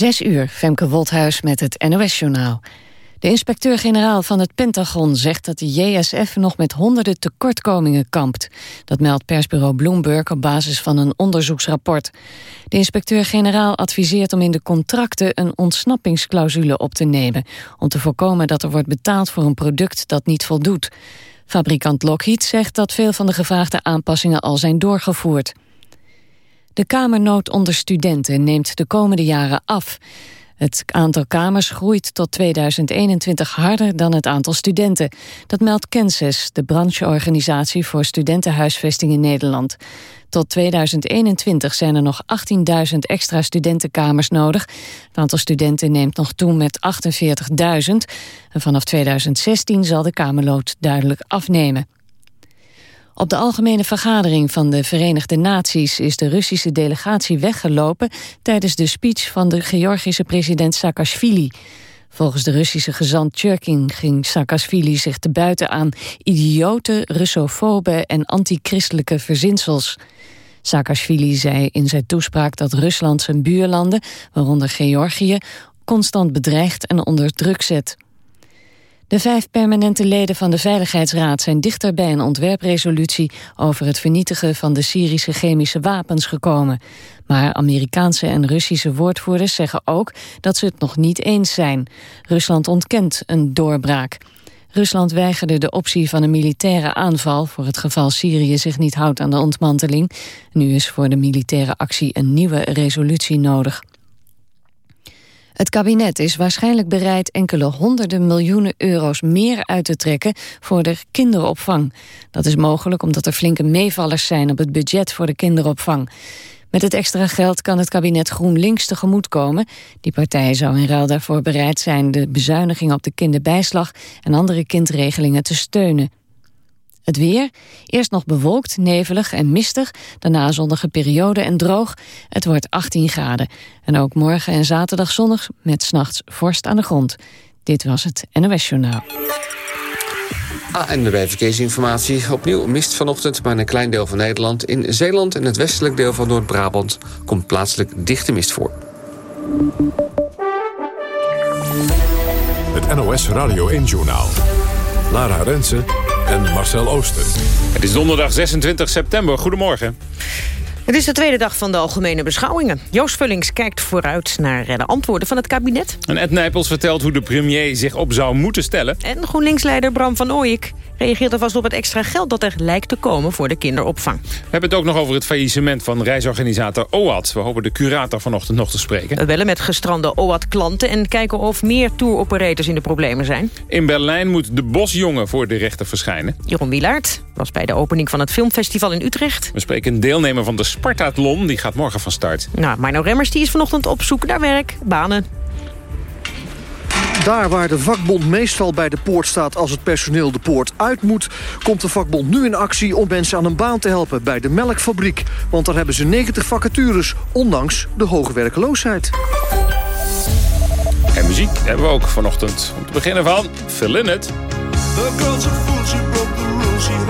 Zes uur, Femke Wolthuis met het NOS-journaal. De inspecteur-generaal van het Pentagon zegt dat de JSF nog met honderden tekortkomingen kampt. Dat meldt persbureau Bloomberg op basis van een onderzoeksrapport. De inspecteur-generaal adviseert om in de contracten een ontsnappingsclausule op te nemen... om te voorkomen dat er wordt betaald voor een product dat niet voldoet. Fabrikant Lockheed zegt dat veel van de gevraagde aanpassingen al zijn doorgevoerd. De kamernood onder studenten neemt de komende jaren af. Het aantal kamers groeit tot 2021 harder dan het aantal studenten. Dat meldt Kenses, de brancheorganisatie voor studentenhuisvesting in Nederland. Tot 2021 zijn er nog 18.000 extra studentenkamers nodig. Het aantal studenten neemt nog toe met 48.000. En vanaf 2016 zal de kamerlood duidelijk afnemen. Op de algemene vergadering van de Verenigde Naties is de Russische delegatie weggelopen tijdens de speech van de Georgische president Saakashvili. Volgens de Russische gezant Churkin ging Saakashvili zich te buiten aan idiote, russofobe en antichristelijke verzinsels. Saakashvili zei in zijn toespraak dat Rusland zijn buurlanden, waaronder Georgië, constant bedreigt en onder druk zet. De vijf permanente leden van de Veiligheidsraad zijn dichter bij een ontwerpresolutie over het vernietigen van de Syrische chemische wapens gekomen. Maar Amerikaanse en Russische woordvoerders zeggen ook dat ze het nog niet eens zijn. Rusland ontkent een doorbraak. Rusland weigerde de optie van een militaire aanval... voor het geval Syrië zich niet houdt aan de ontmanteling. Nu is voor de militaire actie een nieuwe resolutie nodig. Het kabinet is waarschijnlijk bereid enkele honderden miljoenen euro's meer uit te trekken voor de kinderopvang. Dat is mogelijk omdat er flinke meevallers zijn op het budget voor de kinderopvang. Met het extra geld kan het kabinet GroenLinks tegemoetkomen. Die partij zou in ruil daarvoor bereid zijn de bezuiniging op de kinderbijslag en andere kindregelingen te steunen. Het weer, eerst nog bewolkt, nevelig en mistig, daarna zonnige periode en droog. Het wordt 18 graden. En ook morgen en zaterdag zonnig met s'nachts vorst aan de grond. Dit was het NOS Journaal. Ah, en bij verkeersinformatie. Opnieuw mist vanochtend, maar een klein deel van Nederland. In Zeeland en het westelijk deel van Noord-Brabant... komt plaatselijk dichte mist voor. Het NOS Radio 1-journaal. Lara Rensen en Marcel Ooster. Het is donderdag 26 september. Goedemorgen. Het is de tweede dag van de algemene beschouwingen. Joost Vullings kijkt vooruit naar de antwoorden van het kabinet. En Ed Nijpels vertelt hoe de premier zich op zou moeten stellen. En GroenLinks-leider Bram van Ooyik reageert alvast op het extra geld... dat er lijkt te komen voor de kinderopvang. We hebben het ook nog over het faillissement van reisorganisator OAT. We hopen de curator vanochtend nog te spreken. We bellen met gestrande OAT-klanten... en kijken of meer tour-operators in de problemen zijn. In Berlijn moet de bosjongen voor de rechter verschijnen. Jeroen Wielaert was bij de opening van het filmfestival in Utrecht. We spreken een deelnemer van de Spartathlon. Die gaat morgen van start. Nou, Marno Remmers die is vanochtend op zoek naar werk, banen. Daar waar de vakbond meestal bij de poort staat als het personeel de poort uit moet... komt de vakbond nu in actie om mensen aan een baan te helpen bij de melkfabriek. Want daar hebben ze 90 vacatures, ondanks de hoge werkloosheid. En muziek hebben we ook vanochtend. Om te beginnen van Phil Lynott. The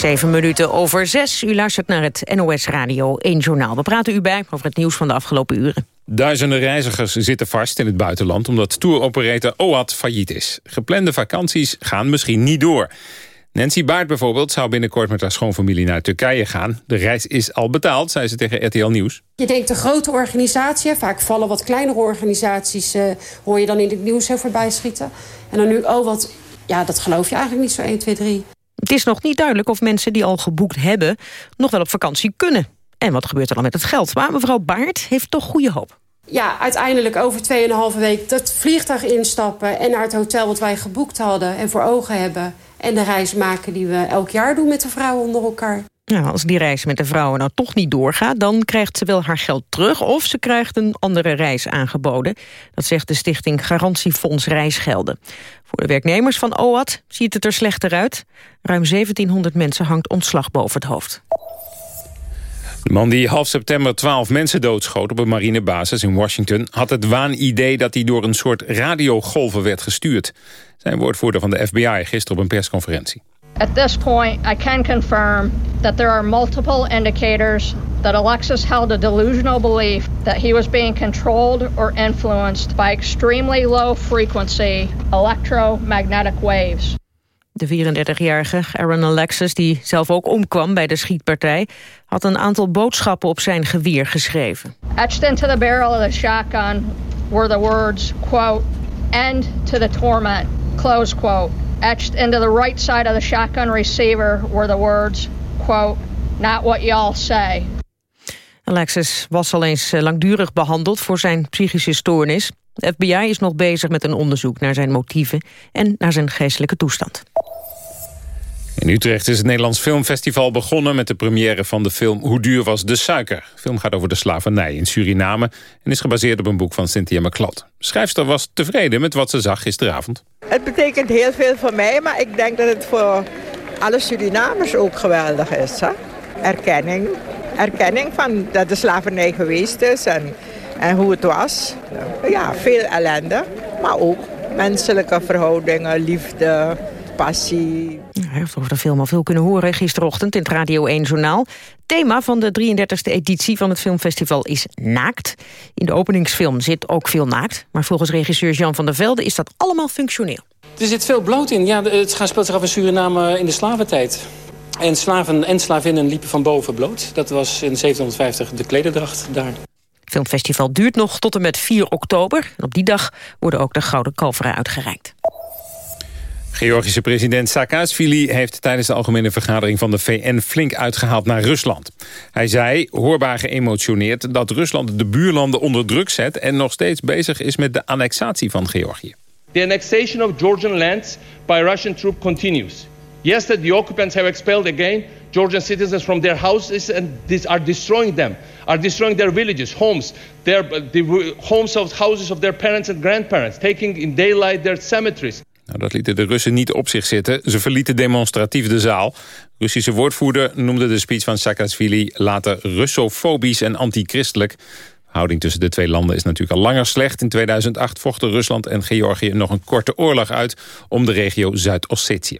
Zeven minuten over zes. U luistert naar het NOS Radio 1 Journaal. We praten u bij over het nieuws van de afgelopen uren. Duizenden reizigers zitten vast in het buitenland... omdat touroperator OAT failliet is. Geplande vakanties gaan misschien niet door. Nancy Baart bijvoorbeeld zou binnenkort met haar schoonfamilie naar Turkije gaan. De reis is al betaald, zei ze tegen RTL Nieuws. Je denkt een grote organisatie, vaak vallen wat kleinere organisaties... Uh, hoor je dan in het nieuws heel voorbij schieten. En dan nu, oh wat, ja, dat geloof je eigenlijk niet zo 1, 2, 3. Het is nog niet duidelijk of mensen die al geboekt hebben... nog wel op vakantie kunnen. En wat gebeurt er dan met het geld? Maar mevrouw Baart heeft toch goede hoop. Ja, uiteindelijk over 2,5 week dat vliegtuig instappen... en naar het hotel wat wij geboekt hadden en voor ogen hebben... en de reis maken die we elk jaar doen met de vrouwen onder elkaar. Nou, als die reis met de vrouwen nou toch niet doorgaat... dan krijgt ze wel haar geld terug of ze krijgt een andere reis aangeboden. Dat zegt de stichting Garantiefonds Reisgelden. Voor de werknemers van OAT ziet het er slechter uit. Ruim 1700 mensen hangt ontslag boven het hoofd. De man die half september 12 mensen doodschoot op een marinebasis in Washington... had het waanidee dat hij door een soort radiogolven werd gestuurd. Zijn woordvoerder van de FBI gisteren op een persconferentie. At this point, I can confirm that there are multiple indicators that Alexis held a delusional belief that he was being controlled or influenced by extremely low frequency electromagnetic waves. De 34-jarige Aaron Alexis, die zelf ook omkwam bij de schietpartij... had een aantal boodschappen op zijn geweer geschreven. Etched into the barrel of the shotgun were the words, quote, end to the torment, close quote. Etched into the right side of the shotgun receiver were the words, quote, not what y'all say. Alexis was al eens eh, langdurig behandeld voor zijn psychische stoornis. De FBI is nog bezig met een onderzoek naar zijn motieven en naar zijn geestelijke toestand. In Utrecht is het Nederlands Filmfestival begonnen met de première van de film Hoe duur was de suiker? De film gaat over de slavernij in Suriname en is gebaseerd op een boek van Cynthia McCloud. schrijfster was tevreden met wat ze zag gisteravond. Het betekent heel veel voor mij, maar ik denk dat het voor alle Surinamers ook geweldig is. Hè? Erkenning. Erkenning van dat de slavernij geweest is en, en hoe het was. Ja, veel ellende, maar ook menselijke verhoudingen, liefde, passie. Hij heeft over de film al veel kunnen horen gisterochtend in het Radio 1 Journaal. Thema van de 33e editie van het filmfestival is naakt. In de openingsfilm zit ook veel naakt. Maar volgens regisseur Jan van der Velde is dat allemaal functioneel. Er zit veel bloot in. Ja, het gaat speelt zich af in Suriname in de slaventijd. En slaven en slavinnen liepen van boven bloot. Dat was in 1750 de klederdracht daar. Het filmfestival duurt nog tot en met 4 oktober. En op die dag worden ook de Gouden Kalveren uitgereikt. Georgische president Saakashvili heeft tijdens de algemene vergadering van de VN flink uitgehaald naar Rusland. Hij zei, hoorbaar geëmotioneerd, dat Rusland de buurlanden onder druk zet en nog steeds bezig is met de annexatie van Georgië. The annexation of Georgian lands by Russian troops continues. Yes, that the occupants have expelled again Georgian citizens from their houses and this are destroying them, are destroying their villages, homes, their, the homes of houses of their parents and grandparents, taking in daylight their cemeteries. Nou, dat lieten de Russen niet op zich zitten. Ze verlieten demonstratief de zaal. Russische woordvoerder noemde de speech van Saakashvili later russofobisch en antichristelijk. De houding tussen de twee landen is natuurlijk al langer slecht. In 2008 vochten Rusland en Georgië nog een korte oorlog uit om de regio Zuid-Ossetië.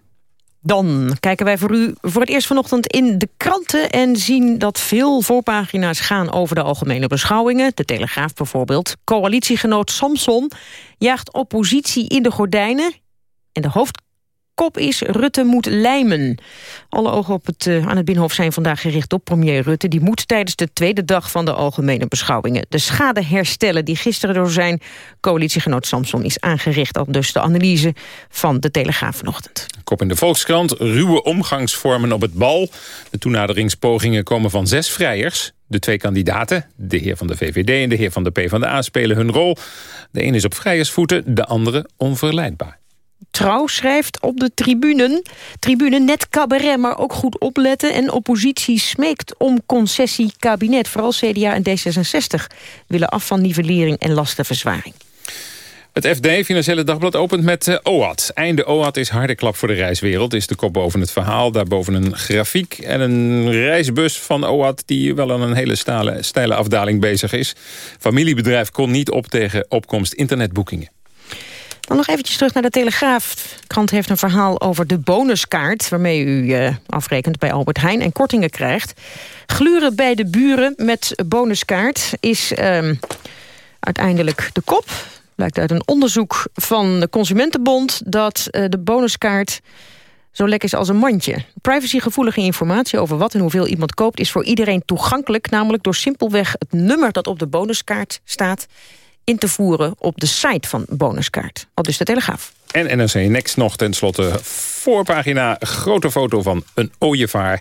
Dan kijken wij voor u voor het eerst vanochtend in de kranten... en zien dat veel voorpagina's gaan over de algemene beschouwingen. De Telegraaf bijvoorbeeld. Coalitiegenoot Samson jaagt oppositie in de gordijnen. En de hoofd kop is Rutte moet lijmen. Alle ogen op het, uh, aan het Binnenhof zijn vandaag gericht op premier Rutte. Die moet tijdens de tweede dag van de algemene beschouwingen... de schade herstellen die gisteren door zijn coalitiegenoot Samson is aangericht. Al dus de analyse van de Telegraaf vanochtend. Kop in de Volkskrant, ruwe omgangsvormen op het bal. De toenaderingspogingen komen van zes vrijers. De twee kandidaten, de heer van de VVD en de heer van de PvdA, spelen hun rol. De een is op vrijersvoeten, de andere onverleidbaar. Trouw schrijft op de tribune. Tribune net cabaret, maar ook goed opletten. En oppositie smeekt om concessie kabinet. Vooral CDA en D66 willen af van nivellering en lastenverzwaring. Het FD, Financiële Dagblad, opent met uh, OAT. Einde OAT is harde klap voor de reiswereld, is de kop boven het verhaal. Daarboven een grafiek en een reisbus van OAT... die wel aan een hele stale, steile afdaling bezig is. Familiebedrijf kon niet op tegen opkomst internetboekingen. Dan nog eventjes terug naar de Telegraaf. De krant heeft een verhaal over de bonuskaart... waarmee u uh, afrekent bij Albert Heijn en kortingen krijgt. Gluren bij de buren met bonuskaart is uh, uiteindelijk de kop. Blijkt uit een onderzoek van de Consumentenbond... dat uh, de bonuskaart zo lekker is als een mandje. Privacygevoelige informatie over wat en hoeveel iemand koopt... is voor iedereen toegankelijk, namelijk door simpelweg het nummer... dat op de bonuskaart staat in te voeren op de site van Bonuskaart. Al dus de Telegraaf. En NRC Next nog tenslotte voorpagina. Grote foto van een ooievaar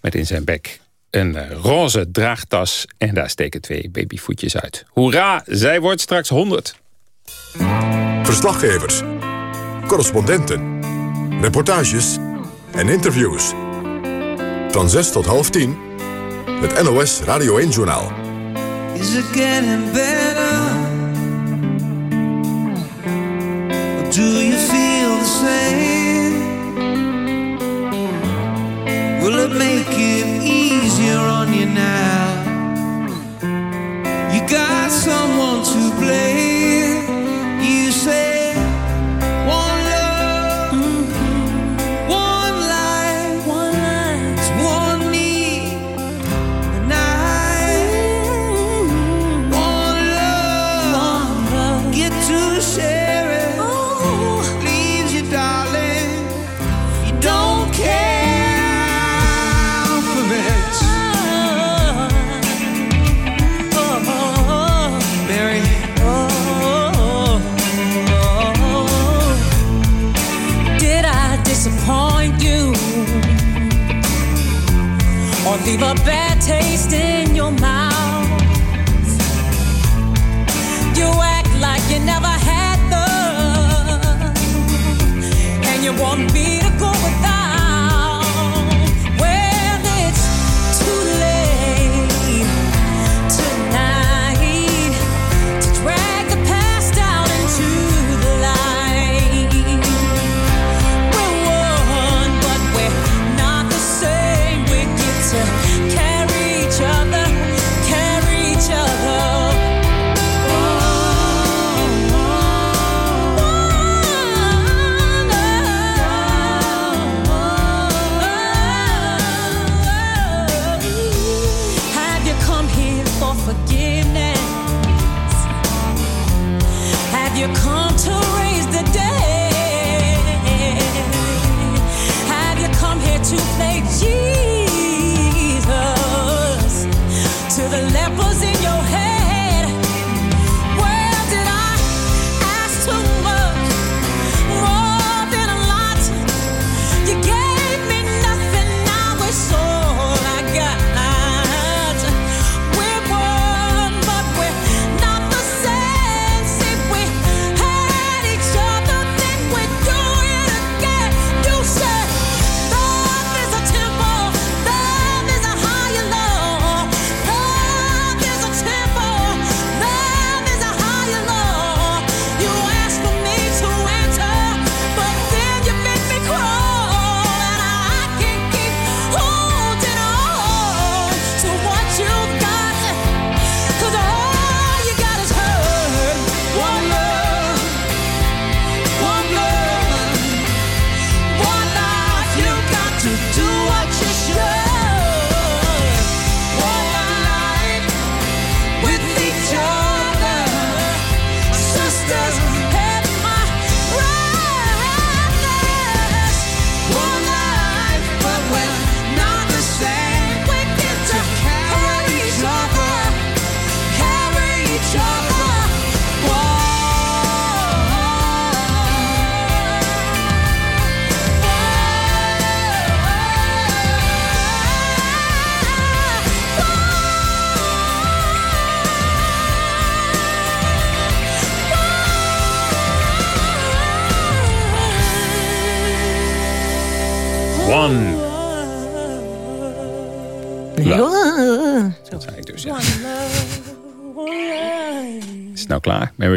met in zijn bek een eh, roze draagtas. En daar steken twee babyvoetjes uit. Hoera, zij wordt straks 100. Verslaggevers, correspondenten, reportages en interviews. Van 6 tot half 10, het NOS Radio 1-journaal. Is it getting better? Do you feel the same? Will it make it easier on you now? You got someone to blame. Leave a bad taste in your mouth. You act like you never had love, and you want me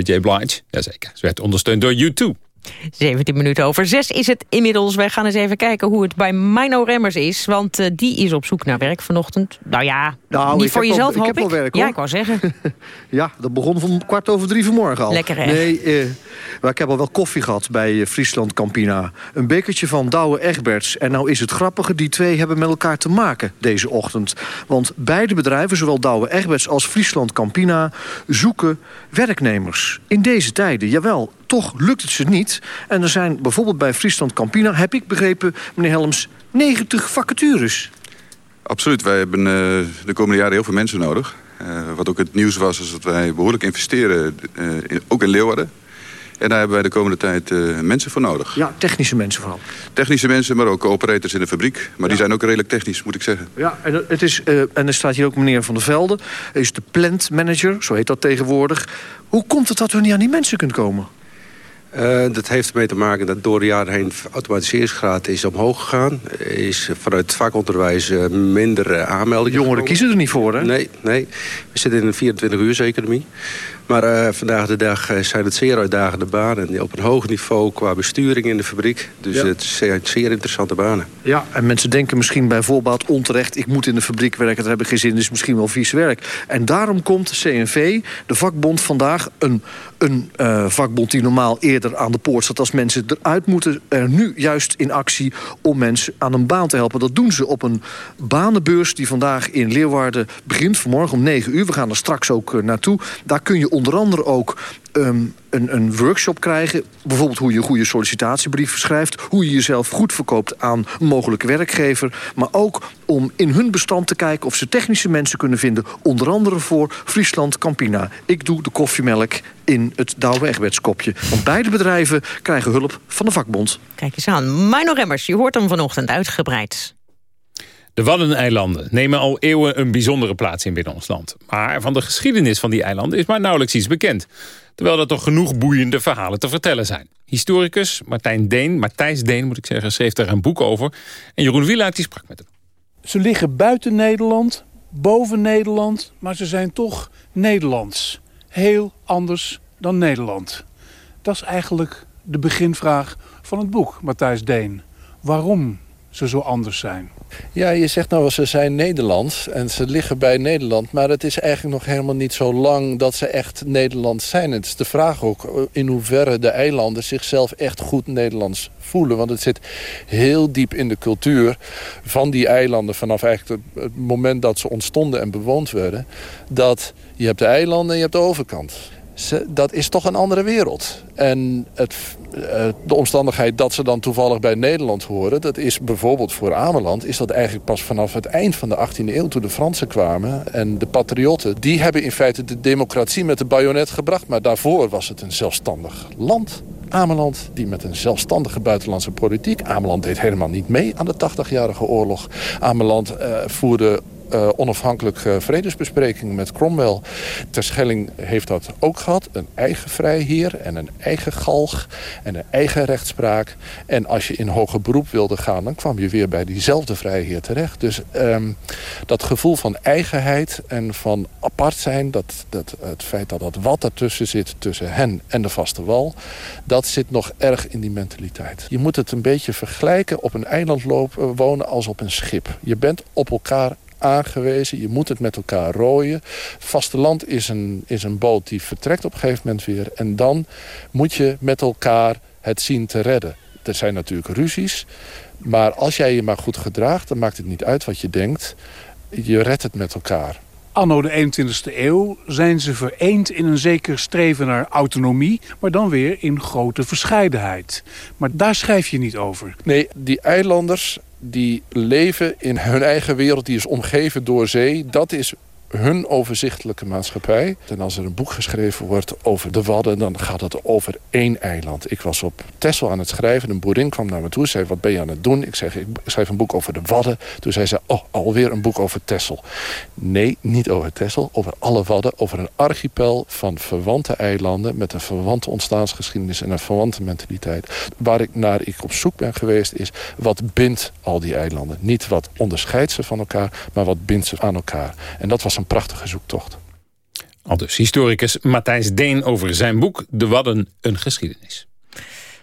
Mary J. Blige? Jazeker. Ze werd ondersteund door U2. 17 minuten over 6 is het inmiddels. Wij gaan eens even kijken hoe het bij Mino Remmers is. Want uh, die is op zoek naar werk vanochtend. Nou ja, nou, niet voor jezelf hoop ik. heb werk. Ja, ik wou zeggen. ja, dat begon van kwart over drie vanmorgen al. Lekker, hè? Nee, uh, maar ik heb al wel koffie gehad bij uh, Friesland Campina. Een bekertje van Douwe Egberts. En nou is het grappige, die twee hebben met elkaar te maken deze ochtend. Want beide bedrijven, zowel Douwe Egberts als Friesland Campina... zoeken werknemers. In deze tijden, jawel, toch lukt het ze niet. En er zijn bijvoorbeeld bij Friesland Campina, heb ik begrepen, meneer Helms, 90 vacatures. Absoluut. Wij hebben uh, de komende jaren heel veel mensen nodig. Uh, wat ook het nieuws was, is dat wij behoorlijk investeren, in, ook in Leeuwarden. En daar hebben wij de komende tijd mensen voor nodig. Ja, technische mensen vooral. Technische mensen, maar ook operators in de fabriek. Maar ja. die zijn ook redelijk technisch, moet ik zeggen. Ja, en, het is, en er staat hier ook meneer Van der Velde. Hij is de plant manager, zo heet dat tegenwoordig. Hoe komt het dat we niet aan die mensen kunt komen? Uh, dat heeft ermee te maken dat door de jaren heen de automatiseringsgraad is omhoog gegaan. Is vanuit het vakonderwijs uh, minder uh, aanmeldingen. Jongeren gekomen. kiezen er niet voor, hè? Nee, nee. We zitten in een 24-uurs-economie. Maar vandaag de dag zijn het zeer uitdagende banen. Op een hoog niveau qua besturing in de fabriek. Dus ja. het zijn zeer interessante banen. Ja, en mensen denken misschien bij voorbaat onterecht... ik moet in de fabriek werken, daar heb ik geen zin. Dus misschien wel vies werk. En daarom komt CNV, de vakbond, vandaag een, een vakbond die normaal eerder aan de poort staat als mensen eruit moeten. Er nu juist in actie om mensen aan een baan te helpen. Dat doen ze op een banenbeurs die vandaag in Leeuwarden begint. Vanmorgen om 9 uur. We gaan er straks ook uh, naartoe. Daar kun je onder andere ook um, een, een workshop krijgen. Bijvoorbeeld hoe je een goede sollicitatiebrief schrijft. Hoe je jezelf goed verkoopt aan een mogelijke werkgever. Maar ook om in hun bestand te kijken of ze technische mensen kunnen vinden. Onder andere voor Friesland Campina. Ik doe de koffiemelk in het Douwe. Want beide bedrijven krijgen hulp van de vakbond. Kijk eens aan. Mino Remmers, je hoort hem vanochtend uitgebreid. De Waddeneilanden nemen al eeuwen een bijzondere plaats in binnen ons land. Maar van de geschiedenis van die eilanden is maar nauwelijks iets bekend. Terwijl er toch genoeg boeiende verhalen te vertellen zijn. Historicus Martijn Deen, Matthijs Deen moet ik zeggen, schreef daar een boek over. En Jeroen Wielaert die sprak met hem. Ze liggen buiten Nederland, boven Nederland, maar ze zijn toch Nederlands. Heel anders dan Nederland. Dat is eigenlijk de beginvraag van het boek, Matthijs Deen. Waarom ze zo anders zijn? Ja, je zegt nou, ze zijn Nederlands en ze liggen bij Nederland. Maar het is eigenlijk nog helemaal niet zo lang dat ze echt Nederlands zijn. Het is de vraag ook in hoeverre de eilanden zichzelf echt goed Nederlands voelen. Want het zit heel diep in de cultuur van die eilanden... vanaf eigenlijk het moment dat ze ontstonden en bewoond werden... dat je hebt de eilanden en je hebt de overkant ze, dat is toch een andere wereld. En het, de omstandigheid dat ze dan toevallig bij Nederland horen... dat is bijvoorbeeld voor Ameland... is dat eigenlijk pas vanaf het eind van de 18e eeuw... toen de Fransen kwamen en de patriotten... die hebben in feite de democratie met de bajonet gebracht. Maar daarvoor was het een zelfstandig land. Ameland, die met een zelfstandige buitenlandse politiek... Ameland deed helemaal niet mee aan de 80-jarige oorlog. Ameland uh, voerde uh, onafhankelijke vredesbesprekingen met Cromwell. Terschelling heeft dat ook gehad. Een eigen vrijheer en een eigen galg en een eigen rechtspraak. En als je in hoger beroep wilde gaan, dan kwam je weer bij diezelfde vrijheer terecht. Dus um, dat gevoel van eigenheid en van apart zijn... Dat, dat, het feit dat dat wat ertussen zit tussen hen en de vaste wal... dat zit nog erg in die mentaliteit. Je moet het een beetje vergelijken op een eiland lopen, wonen als op een schip. Je bent op elkaar aangewezen. Je moet het met elkaar rooien. Vasteland is een, is een boot die vertrekt op een gegeven moment weer. En dan moet je met elkaar het zien te redden. Er zijn natuurlijk ruzies. Maar als jij je maar goed gedraagt, dan maakt het niet uit wat je denkt. Je redt het met elkaar. Anno de 21ste eeuw zijn ze vereend in een zeker streven naar autonomie... maar dan weer in grote verscheidenheid. Maar daar schrijf je niet over. Nee, die eilanders die leven in hun eigen wereld. Die is omgeven door zee. Dat is hun overzichtelijke maatschappij. En als er een boek geschreven wordt over de Wadden... dan gaat het over één eiland. Ik was op Texel aan het schrijven. Een boerin kwam naar me toe zei, wat ben je aan het doen? Ik zeg, ik schrijf een boek over de Wadden. Toen zei ze, oh, alweer een boek over Texel. Nee, niet over Texel, over alle Wadden. Over een archipel van verwante eilanden... met een verwante ontstaansgeschiedenis en een verwante mentaliteit. Waar ik naar ik op zoek ben geweest is... wat bindt al die eilanden? Niet wat onderscheidt ze van elkaar, maar wat bindt ze aan elkaar? En dat was een prachtige zoektocht. Al dus historicus Matthijs Deen over zijn boek De Wadden, een geschiedenis.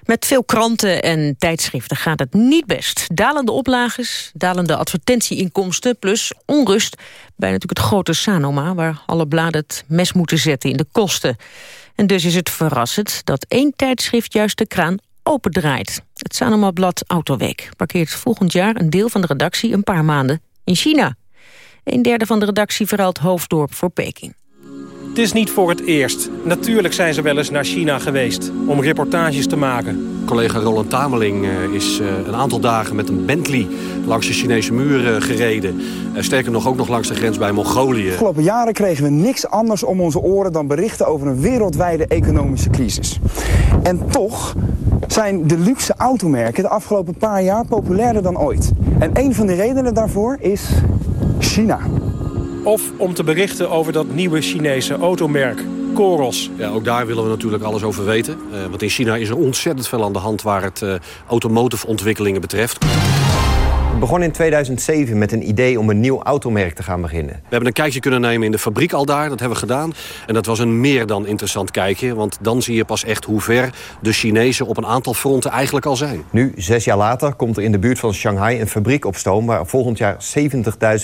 Met veel kranten en tijdschriften gaat het niet best. Dalende oplages, dalende advertentieinkomsten... plus onrust bij natuurlijk het grote Sanoma... waar alle bladen het mes moeten zetten in de kosten. En dus is het verrassend dat één tijdschrift juist de kraan opendraait. Het Sanoma-blad Autoweek parkeert volgend jaar een deel van de redactie... een paar maanden in China. Een derde van de redactie verhaalt Hoofddorp voor Peking. Het is niet voor het eerst. Natuurlijk zijn ze wel eens naar China geweest om reportages te maken. Collega Roland Tameling eh, is eh, een aantal dagen met een Bentley langs de Chinese muur eh, gereden. Sterker nog, ook nog langs de grens bij Mongolië. De afgelopen jaren kregen we niks anders om onze oren dan berichten over een wereldwijde economische crisis. En toch zijn de luxe automerken de afgelopen paar jaar populairder dan ooit. En een van de redenen daarvoor is China. Of om te berichten over dat nieuwe Chinese automerk, Coros. Ja, ook daar willen we natuurlijk alles over weten. Uh, want in China is er ontzettend veel aan de hand waar het uh, automotive ontwikkelingen betreft. We begonnen in 2007 met een idee om een nieuw automerk te gaan beginnen. We hebben een kijkje kunnen nemen in de fabriek al daar, dat hebben we gedaan. En dat was een meer dan interessant kijkje, want dan zie je pas echt hoe ver de Chinezen op een aantal fronten eigenlijk al zijn. Nu, zes jaar later, komt er in de buurt van Shanghai een fabriek op stoom... waar volgend jaar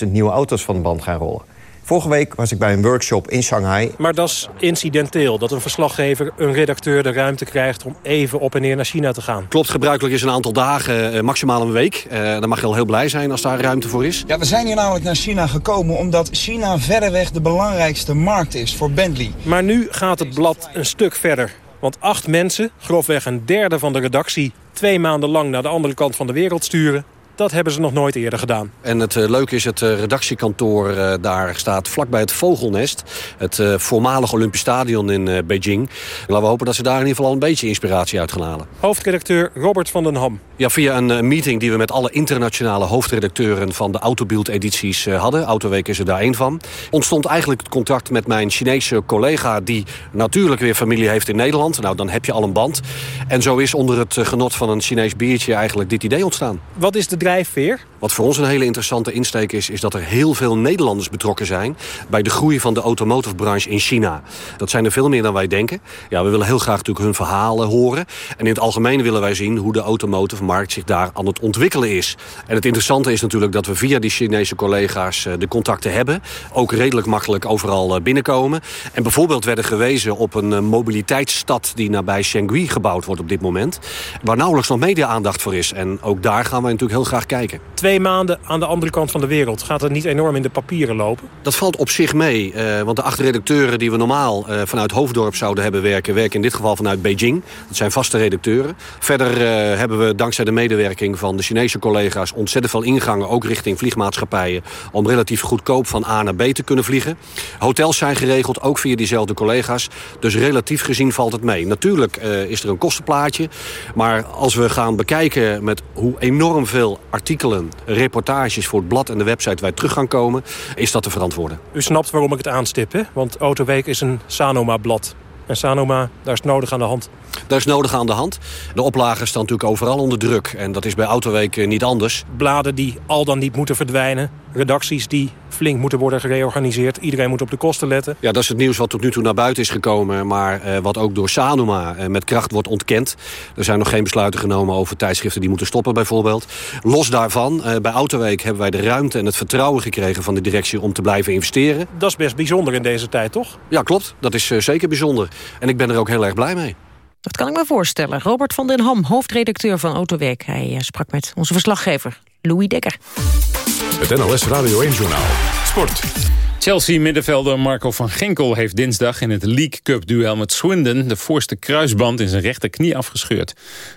70.000 nieuwe auto's van de band gaan rollen. Vorige week was ik bij een workshop in Shanghai. Maar dat is incidenteel, dat een verslaggever, een redacteur de ruimte krijgt... om even op en neer naar China te gaan. Klopt, gebruikelijk is een aantal dagen, eh, maximaal een week. Uh, dan mag je al heel blij zijn als daar ruimte voor is. Ja, we zijn hier namelijk naar China gekomen... omdat China verreweg de belangrijkste markt is voor Bentley. Maar nu gaat het blad een stuk verder. Want acht mensen, grofweg een derde van de redactie... twee maanden lang naar de andere kant van de wereld sturen... Dat hebben ze nog nooit eerder gedaan. En het uh, leuke is, het uh, redactiekantoor uh, daar staat vlakbij het Vogelnest. Het voormalig Olympisch Stadion in Beijing. Laten we hopen dat ze daar in ieder geval al een beetje inspiratie uit gaan halen. Hoofdredacteur Robert van den Ham. Ja, via een meeting die we met alle internationale hoofdredacteuren van de Autobeeld-edities hadden. Autoweek is er daar één van. Ontstond eigenlijk het contact met mijn Chinese collega... die natuurlijk weer familie heeft in Nederland. Nou, dan heb je al een band. En zo is onder het genot van een Chinees biertje eigenlijk dit idee ontstaan. Wat is de drijfveer? Wat voor ons een hele interessante insteek is... is dat er heel veel Nederlanders betrokken zijn... bij de groei van de automotive branche in China. Dat zijn er veel meer dan wij denken. Ja, we willen heel graag natuurlijk hun verhalen horen. En in het algemeen willen wij zien hoe de automotive markt... zich daar aan het ontwikkelen is. En het interessante is natuurlijk dat we via die Chinese collega's... de contacten hebben. Ook redelijk makkelijk overal binnenkomen. En bijvoorbeeld werden gewezen op een mobiliteitsstad... die nabij Shangui gebouwd wordt op dit moment. Waar nauwelijks nog media-aandacht voor is. En ook daar gaan wij natuurlijk heel graag kijken. Twee maanden aan de andere kant van de wereld. Gaat het niet enorm in de papieren lopen? Dat valt op zich mee. Uh, want de acht redacteuren die we normaal uh, vanuit Hoofddorp zouden hebben werken... werken in dit geval vanuit Beijing. Dat zijn vaste redacteuren. Verder uh, hebben we dankzij de medewerking van de Chinese collega's... ontzettend veel ingangen, ook richting vliegmaatschappijen... om relatief goedkoop van A naar B te kunnen vliegen. Hotels zijn geregeld, ook via diezelfde collega's. Dus relatief gezien valt het mee. Natuurlijk is er een kostenplaatje. Maar als we gaan bekijken met hoe enorm veel artikelen, reportages voor het blad en de website wij terug gaan komen, is dat te verantwoorden. U snapt waarom ik het aanstip? Want Autoweek is een Sanoma-blad. En Sanoma, daar is nodig aan de hand. Daar is nodig aan de hand. De oplagen staan natuurlijk overal onder druk. En dat is bij Autoweek niet anders. Bladen die al dan niet moeten verdwijnen. Redacties die flink moeten worden gereorganiseerd. Iedereen moet op de kosten letten. Ja, dat is het nieuws wat tot nu toe naar buiten is gekomen. Maar eh, wat ook door Sanoma eh, met kracht wordt ontkend. Er zijn nog geen besluiten genomen over tijdschriften die moeten stoppen bijvoorbeeld. Los daarvan, eh, bij Autoweek hebben wij de ruimte en het vertrouwen gekregen van de directie om te blijven investeren. Dat is best bijzonder in deze tijd, toch? Ja, klopt. Dat is zeker bijzonder. En ik ben er ook heel erg blij mee. Dat kan ik me voorstellen. Robert van den Ham, hoofdredacteur van Autowerk. Hij sprak met onze verslaggever Louis Dekker. Het NLS Radio 1 Journaal. Sport. Chelsea-middenvelder Marco van Ginkel heeft dinsdag in het League Cup-duel met Swindon de voorste kruisband in zijn rechterknie afgescheurd.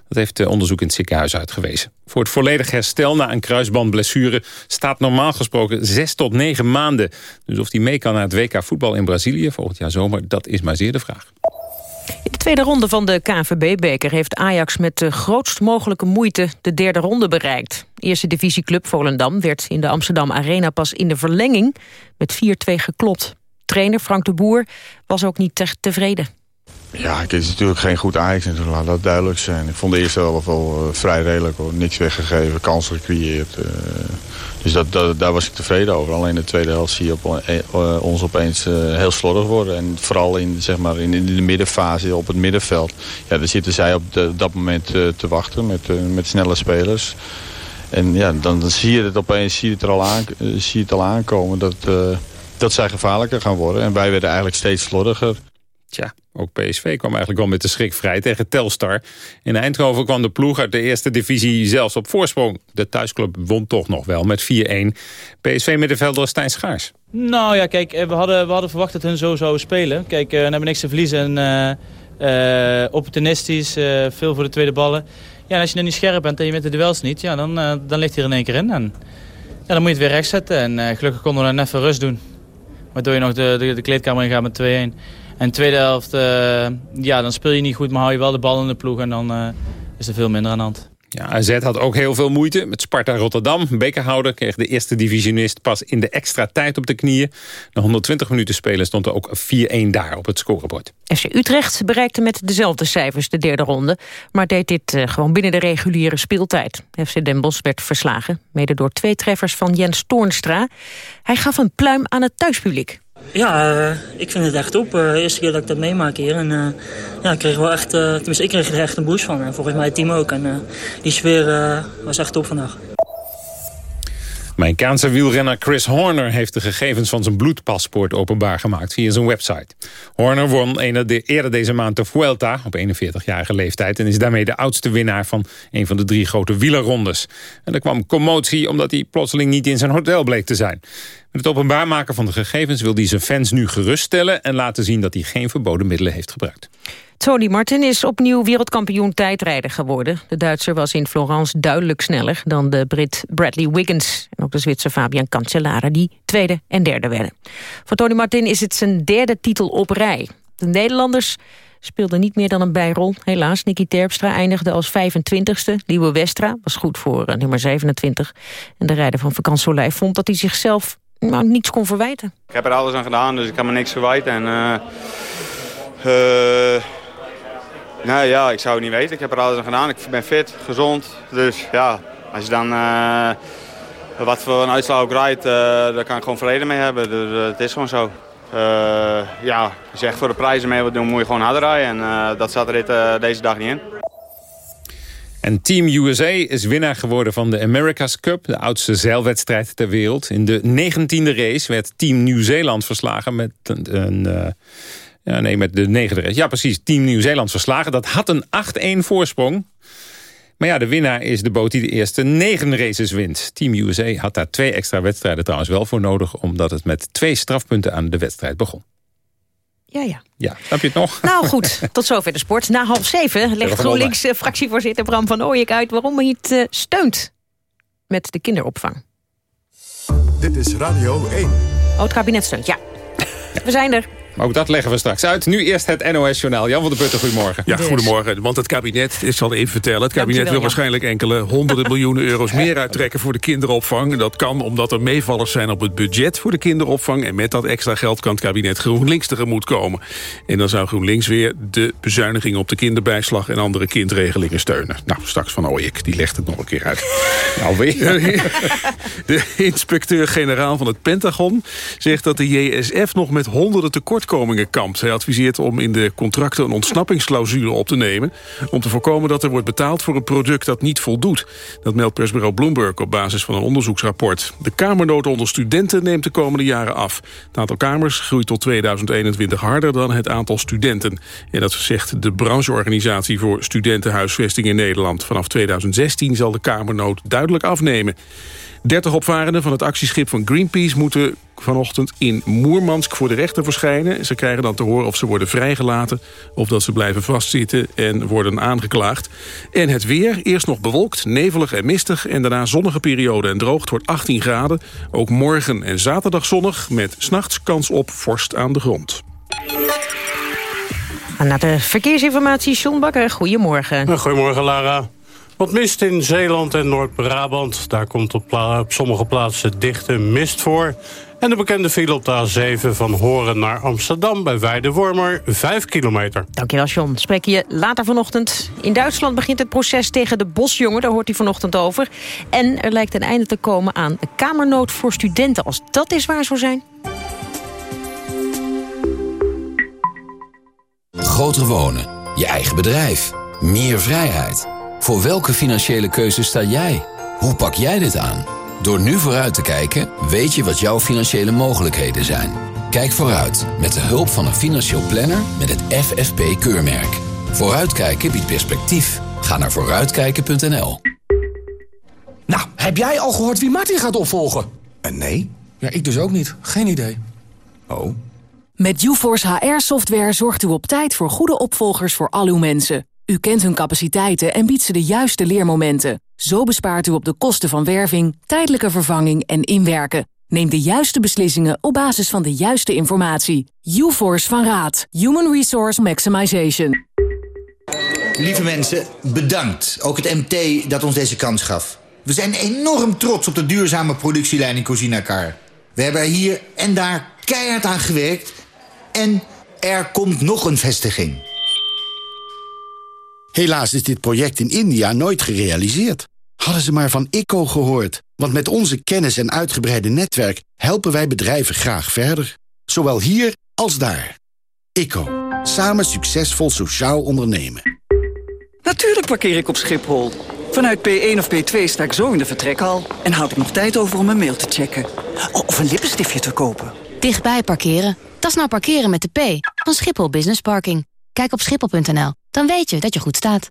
Dat heeft onderzoek in het ziekenhuis uitgewezen. Voor het volledig herstel na een kruisbandblessure staat normaal gesproken 6 tot 9 maanden. Dus of hij mee kan naar het WK voetbal in Brazilië volgend jaar zomer, dat is maar zeer de vraag. Tweede ronde van de KNVB-beker heeft Ajax met de grootst mogelijke moeite de derde ronde bereikt. Eerste divisieclub Volendam werd in de Amsterdam Arena pas in de verlenging met 4-2 geklopt. Trainer Frank de Boer was ook niet tevreden. Ja, het is natuurlijk geen goed Ajax natuurlijk, laat dat duidelijk zijn. Ik vond de eerste helft wel uh, vrij redelijk hoor. Niks weggegeven, kansen gecreëerd. Uh, dus dat, daar was ik tevreden over. Alleen de tweede helft zie je op, uh, ons opeens heel slordig worden. En vooral in, zeg maar, in, in, de middenfase, op het middenveld. Ja, daar zitten zij op dat moment te wachten met, met snelle spelers. En ja, dan, dan, zie je het opeens zie je het al, aan, zie je het al aankomen dat, dat zij gevaarlijker gaan worden. En wij werden eigenlijk steeds slordiger. Tja, ook PSV kwam eigenlijk wel met de schrik vrij tegen Telstar. In Eindhoven kwam de ploeg uit de eerste divisie zelfs op voorsprong. De thuisclub won toch nog wel met 4-1. PSV-middenvelder Stijn Schaars. Nou ja, kijk, eh, we hadden, we hadden verwacht dat hun zo zouden spelen. Kijk, uh, we hebben niks te verliezen. En, uh, uh, opportunistisch, veel voor de tweede ballen. Ja, en als je dan niet scherp bent en je wint de duels niet, ja, dan, dan ligt hij er in één keer in. En, ja, dan moet je het weer recht zetten. En gelukkig konden we dan even rust doen. Waardoor je nog de, de, de kleedkamer ingaat met 2-1. En de tweede helft, uh, ja, dan speel je niet goed, maar hou je wel de bal in de ploeg. En dan uh, is er veel minder aan de hand. Ja, AZ had ook heel veel moeite met Sparta Rotterdam. Bekerhouder kreeg de eerste divisionist pas in de extra tijd op de knieën. Na 120 minuten spelen stond er ook 4-1 daar op het scorebord. FC Utrecht bereikte met dezelfde cijfers de derde ronde... maar deed dit uh, gewoon binnen de reguliere speeltijd. FC Den Bosch werd verslagen, mede door twee treffers van Jens Toornstra. Hij gaf een pluim aan het thuispubliek. Ja, uh, ik vind het echt op. Uh, de eerste keer dat ik dat meemaak hier. En uh, ja, ik kreeg wel echt, tenminste ik kreeg er echt een boost van. En volgens mij het team ook. En die sfeer was echt top vandaag. Amerikaanse wielrenner Chris Horner heeft de gegevens van zijn bloedpaspoort openbaar gemaakt via zijn website. Horner won eerder deze maand de Vuelta op 41-jarige leeftijd en is daarmee de oudste winnaar van een van de drie grote wielerrondes. En er kwam commotie omdat hij plotseling niet in zijn hotel bleek te zijn. Met het openbaar maken van de gegevens wil hij zijn fans nu geruststellen en laten zien dat hij geen verboden middelen heeft gebruikt. Tony Martin is opnieuw wereldkampioen tijdrijder geworden. De Duitser was in Florence duidelijk sneller dan de Brit Bradley Wiggins... en ook de Zwitser Fabian Cancellara, die tweede en derde werden. Voor Tony Martin is het zijn derde titel op rij. De Nederlanders speelden niet meer dan een bijrol. Helaas, Nicky Terpstra eindigde als 25ste. Liewe Westra was goed voor uh, nummer 27. En de rijder van Vakant Soleil vond dat hij zichzelf nou, niets kon verwijten. Ik heb er alles aan gedaan, dus ik kan me niks verwijten. En, uh, uh, nou ja, ik zou het niet weten. Ik heb er alles aan gedaan. Ik ben fit, gezond. Dus ja, als je dan uh, wat voor een uitslag ook rijdt, uh, daar kan ik gewoon vrede mee hebben. Dus, uh, het is gewoon zo. ja, als je echt voor de prijzen mee wilt doen, moet je gewoon harder rijden. En dat zat er deze dag niet in. En Team USA is winnaar geworden van de America's Cup... de oudste zeilwedstrijd ter wereld. In de negentiende race werd Team Nieuw-Zeeland verslagen met een... een ja, nee, met de negende race. Ja, precies. Team Nieuw-Zeeland verslagen. Dat had een 8-1 voorsprong. Maar ja, de winnaar is de boot die de eerste negen races wint. Team USA had daar twee extra wedstrijden trouwens wel voor nodig... omdat het met twee strafpunten aan de wedstrijd begon. Ja, ja. Ja, heb je het nog? Nou goed, tot zover de sport. Na half zeven legt GroenLinks-fractievoorzitter Bram van Ooyek uit... waarom hij het uh, steunt met de kinderopvang. Dit is Radio 1. Oh, het kabinet steunt, ja. We zijn er. Maar ook dat leggen we straks uit. Nu eerst het NOS-journaal. Jan van der Putten, goedemorgen. Ja, goedemorgen. Want het kabinet, ik zal even vertellen... het kabinet wil waarschijnlijk enkele honderden miljoenen euro's meer uittrekken voor de kinderopvang. Dat kan omdat er meevallers zijn op het budget voor de kinderopvang. En met dat extra geld kan het kabinet GroenLinks tegemoet komen. En dan zou GroenLinks weer de bezuinigingen op de kinderbijslag... en andere kindregelingen steunen. Nou, straks van Ooyek, die legt het nog een keer uit. Alweer? De inspecteur-generaal van het Pentagon zegt dat de JSF nog met honderden tekort Hij adviseert om in de contracten een ontsnappingsclausule op te nemen... om te voorkomen dat er wordt betaald voor een product dat niet voldoet. Dat meldt persbureau Bloomberg op basis van een onderzoeksrapport. De kamernood onder studenten neemt de komende jaren af. Het aantal kamers groeit tot 2021 harder dan het aantal studenten. En dat zegt de brancheorganisatie voor studentenhuisvesting in Nederland. Vanaf 2016 zal de kamernood duidelijk afnemen. 30 opvarenden van het actieschip van Greenpeace moeten vanochtend in Moermansk voor de rechter verschijnen. Ze krijgen dan te horen of ze worden vrijgelaten... of dat ze blijven vastzitten en worden aangeklaagd. En het weer, eerst nog bewolkt, nevelig en mistig... en daarna zonnige periode en droog. Het wordt 18 graden. Ook morgen en zaterdag zonnig... met s'nachts kans op vorst aan de grond. Naar de verkeersinformatie, John Bakker. Goedemorgen. Goedemorgen, Lara. Wat mist in Zeeland en Noord-Brabant. Daar komt op, op sommige plaatsen dichte mist voor. En de bekende file op de A7 van Horen naar Amsterdam... bij Weidewormer, 5 kilometer. Dankjewel, John. Spreek je later vanochtend. In Duitsland begint het proces tegen de bosjongen. Daar hoort hij vanochtend over. En er lijkt een einde te komen aan de kamernood voor studenten. Als dat is waar zou zijn... Groter wonen, je eigen bedrijf, meer vrijheid. Voor welke financiële keuze sta jij? Hoe pak jij dit aan? Door nu vooruit te kijken, weet je wat jouw financiële mogelijkheden zijn. Kijk vooruit met de hulp van een financieel planner met het FFP-keurmerk. Vooruitkijken biedt perspectief. Ga naar vooruitkijken.nl. Nou, heb jij al gehoord wie Martin gaat opvolgen? nee. Ja, ik dus ook niet. Geen idee. Oh. Met UForce HR-software zorgt u op tijd voor goede opvolgers voor al uw mensen. U kent hun capaciteiten en biedt ze de juiste leermomenten. Zo bespaart u op de kosten van werving, tijdelijke vervanging en inwerken. Neem de juiste beslissingen op basis van de juiste informatie. UForce van Raad. Human Resource Maximization. Lieve mensen, bedankt. Ook het MT dat ons deze kans gaf. We zijn enorm trots op de duurzame productielijn in Cozinacar. We hebben er hier en daar keihard aan gewerkt. En er komt nog een vestiging. Helaas is dit project in India nooit gerealiseerd. Hadden ze maar van ICO gehoord. Want met onze kennis en uitgebreide netwerk... helpen wij bedrijven graag verder. Zowel hier als daar. ICO. Samen succesvol sociaal ondernemen. Natuurlijk parkeer ik op Schiphol. Vanuit P1 of P2 sta ik zo in de vertrekhal... en houd ik nog tijd over om mijn mail te checken. Of een lippenstiftje te kopen. Dichtbij parkeren. Dat is nou parkeren met de P van Schiphol Business Parking. Kijk op schiphol.nl, dan weet je dat je goed staat.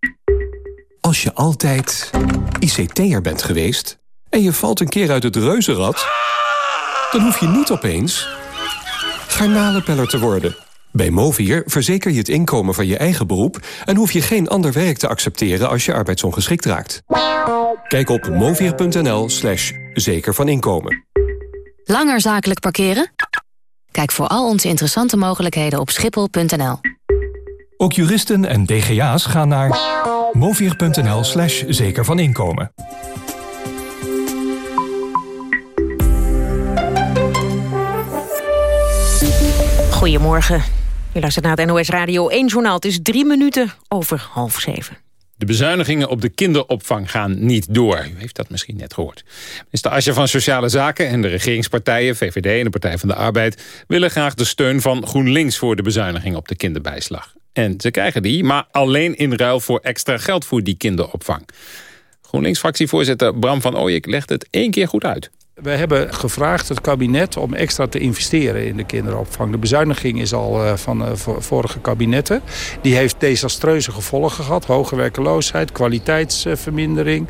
Als je altijd ICT'er bent geweest en je valt een keer uit het reuzenrad... dan hoef je niet opeens garnalenpeller te worden. Bij Movier verzeker je het inkomen van je eigen beroep... en hoef je geen ander werk te accepteren als je arbeidsongeschikt raakt. Kijk op movier.nl slash zeker van inkomen. Langer zakelijk parkeren? Kijk voor al onze interessante mogelijkheden op schiphol.nl. Ook juristen en DGA's gaan naar movier.nl slash zeker van inkomen. Goedemorgen. U luistert naar het NOS Radio 1 Journaal. Het is drie minuten over half zeven. De bezuinigingen op de kinderopvang gaan niet door. U heeft dat misschien net gehoord. Minister Asje van Sociale Zaken en de regeringspartijen... VVD en de Partij van de Arbeid... willen graag de steun van GroenLinks... voor de bezuiniging op de kinderbijslag. En ze krijgen die, maar alleen in ruil voor extra geld... voor die kinderopvang. GroenLinks-fractievoorzitter Bram van Ooyek legt het één keer goed uit. We hebben gevraagd het kabinet om extra te investeren in de kinderopvang. De bezuiniging is al uh, van uh, vorige kabinetten. Die heeft desastreuze gevolgen gehad. Hoge werkeloosheid, kwaliteitsvermindering.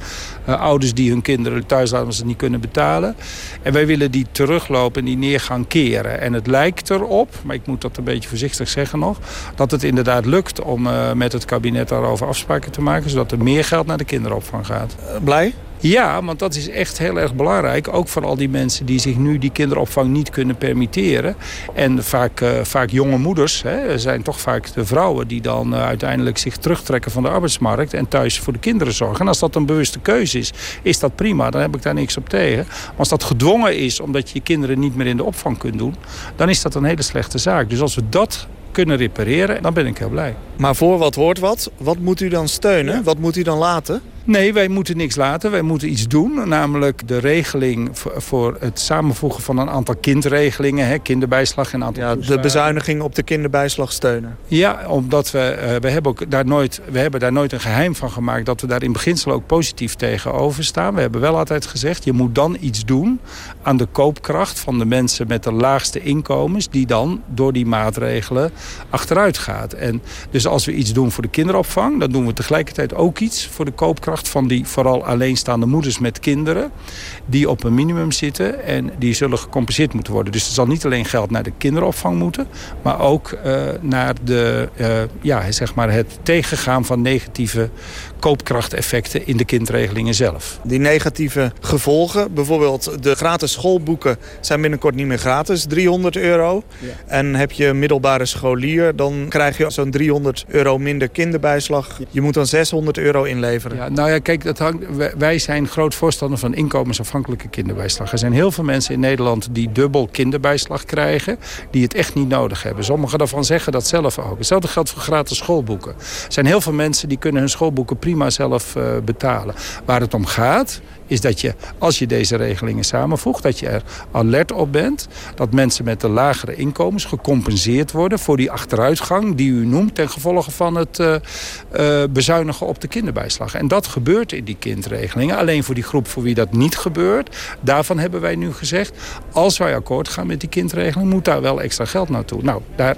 Uh, ouders die hun kinderen thuis laten ze niet kunnen betalen. En wij willen die teruglopen en die neer gaan keren. En het lijkt erop, maar ik moet dat een beetje voorzichtig zeggen nog... dat het inderdaad lukt om met het kabinet daarover afspraken te maken... zodat er meer geld naar de kinderopvang gaat. blij? Ja, want dat is echt heel erg belangrijk. Ook voor al die mensen die zich nu die kinderopvang niet kunnen permitteren. En vaak, uh, vaak jonge moeders hè, zijn toch vaak de vrouwen... die dan uh, uiteindelijk zich terugtrekken van de arbeidsmarkt... en thuis voor de kinderen zorgen. En als dat een bewuste keuze is, is dat prima. Dan heb ik daar niks op tegen. Maar als dat gedwongen is omdat je je kinderen niet meer in de opvang kunt doen... dan is dat een hele slechte zaak. Dus als we dat kunnen repareren, dan ben ik heel blij. Maar voor wat hoort wat, wat moet u dan steunen? Ja. Wat moet u dan laten? Nee, wij moeten niks laten. Wij moeten iets doen. Namelijk de regeling voor het samenvoegen van een aantal kindregelingen. Hè, kinderbijslag en aantal ja, De bezuiniging op de kinderbijslag steunen. Ja, omdat we, uh, we, hebben ook daar nooit, we hebben daar nooit een geheim van gemaakt... dat we daar in beginsel ook positief tegenover staan. We hebben wel altijd gezegd, je moet dan iets doen aan de koopkracht... van de mensen met de laagste inkomens... die dan door die maatregelen achteruit gaat. En Dus als we iets doen voor de kinderopvang... dan doen we tegelijkertijd ook iets voor de koopkracht... van die vooral alleenstaande moeders met kinderen... die op een minimum zitten en die zullen gecompenseerd moeten worden. Dus er zal niet alleen geld naar de kinderopvang moeten... maar ook uh, naar de, uh, ja, zeg maar het tegengaan van negatieve koopkrachteffecten in de kindregelingen zelf. Die negatieve gevolgen, bijvoorbeeld de gratis schoolboeken zijn binnenkort niet meer gratis, 300 euro. Ja. En heb je middelbare scholier, dan krijg je zo'n 300 euro minder kinderbijslag. Je moet dan 600 euro inleveren. Ja, nou ja, kijk, dat hangt, wij zijn groot voorstander van inkomensafhankelijke kinderbijslag. Er zijn heel veel mensen in Nederland die dubbel kinderbijslag krijgen, die het echt niet nodig hebben. Sommigen daarvan zeggen dat zelf ook. Hetzelfde geldt voor gratis schoolboeken. Er zijn heel veel mensen die kunnen hun schoolboeken prima zelf uh, betalen. Waar het om gaat is dat je, als je deze regelingen samenvoegt... dat je er alert op bent dat mensen met de lagere inkomens gecompenseerd worden... voor die achteruitgang die u noemt ten gevolge van het uh, uh, bezuinigen op de kinderbijslag. En dat gebeurt in die kindregelingen. Alleen voor die groep voor wie dat niet gebeurt, daarvan hebben wij nu gezegd... als wij akkoord gaan met die kindregeling, moet daar wel extra geld naartoe. Nou, daar,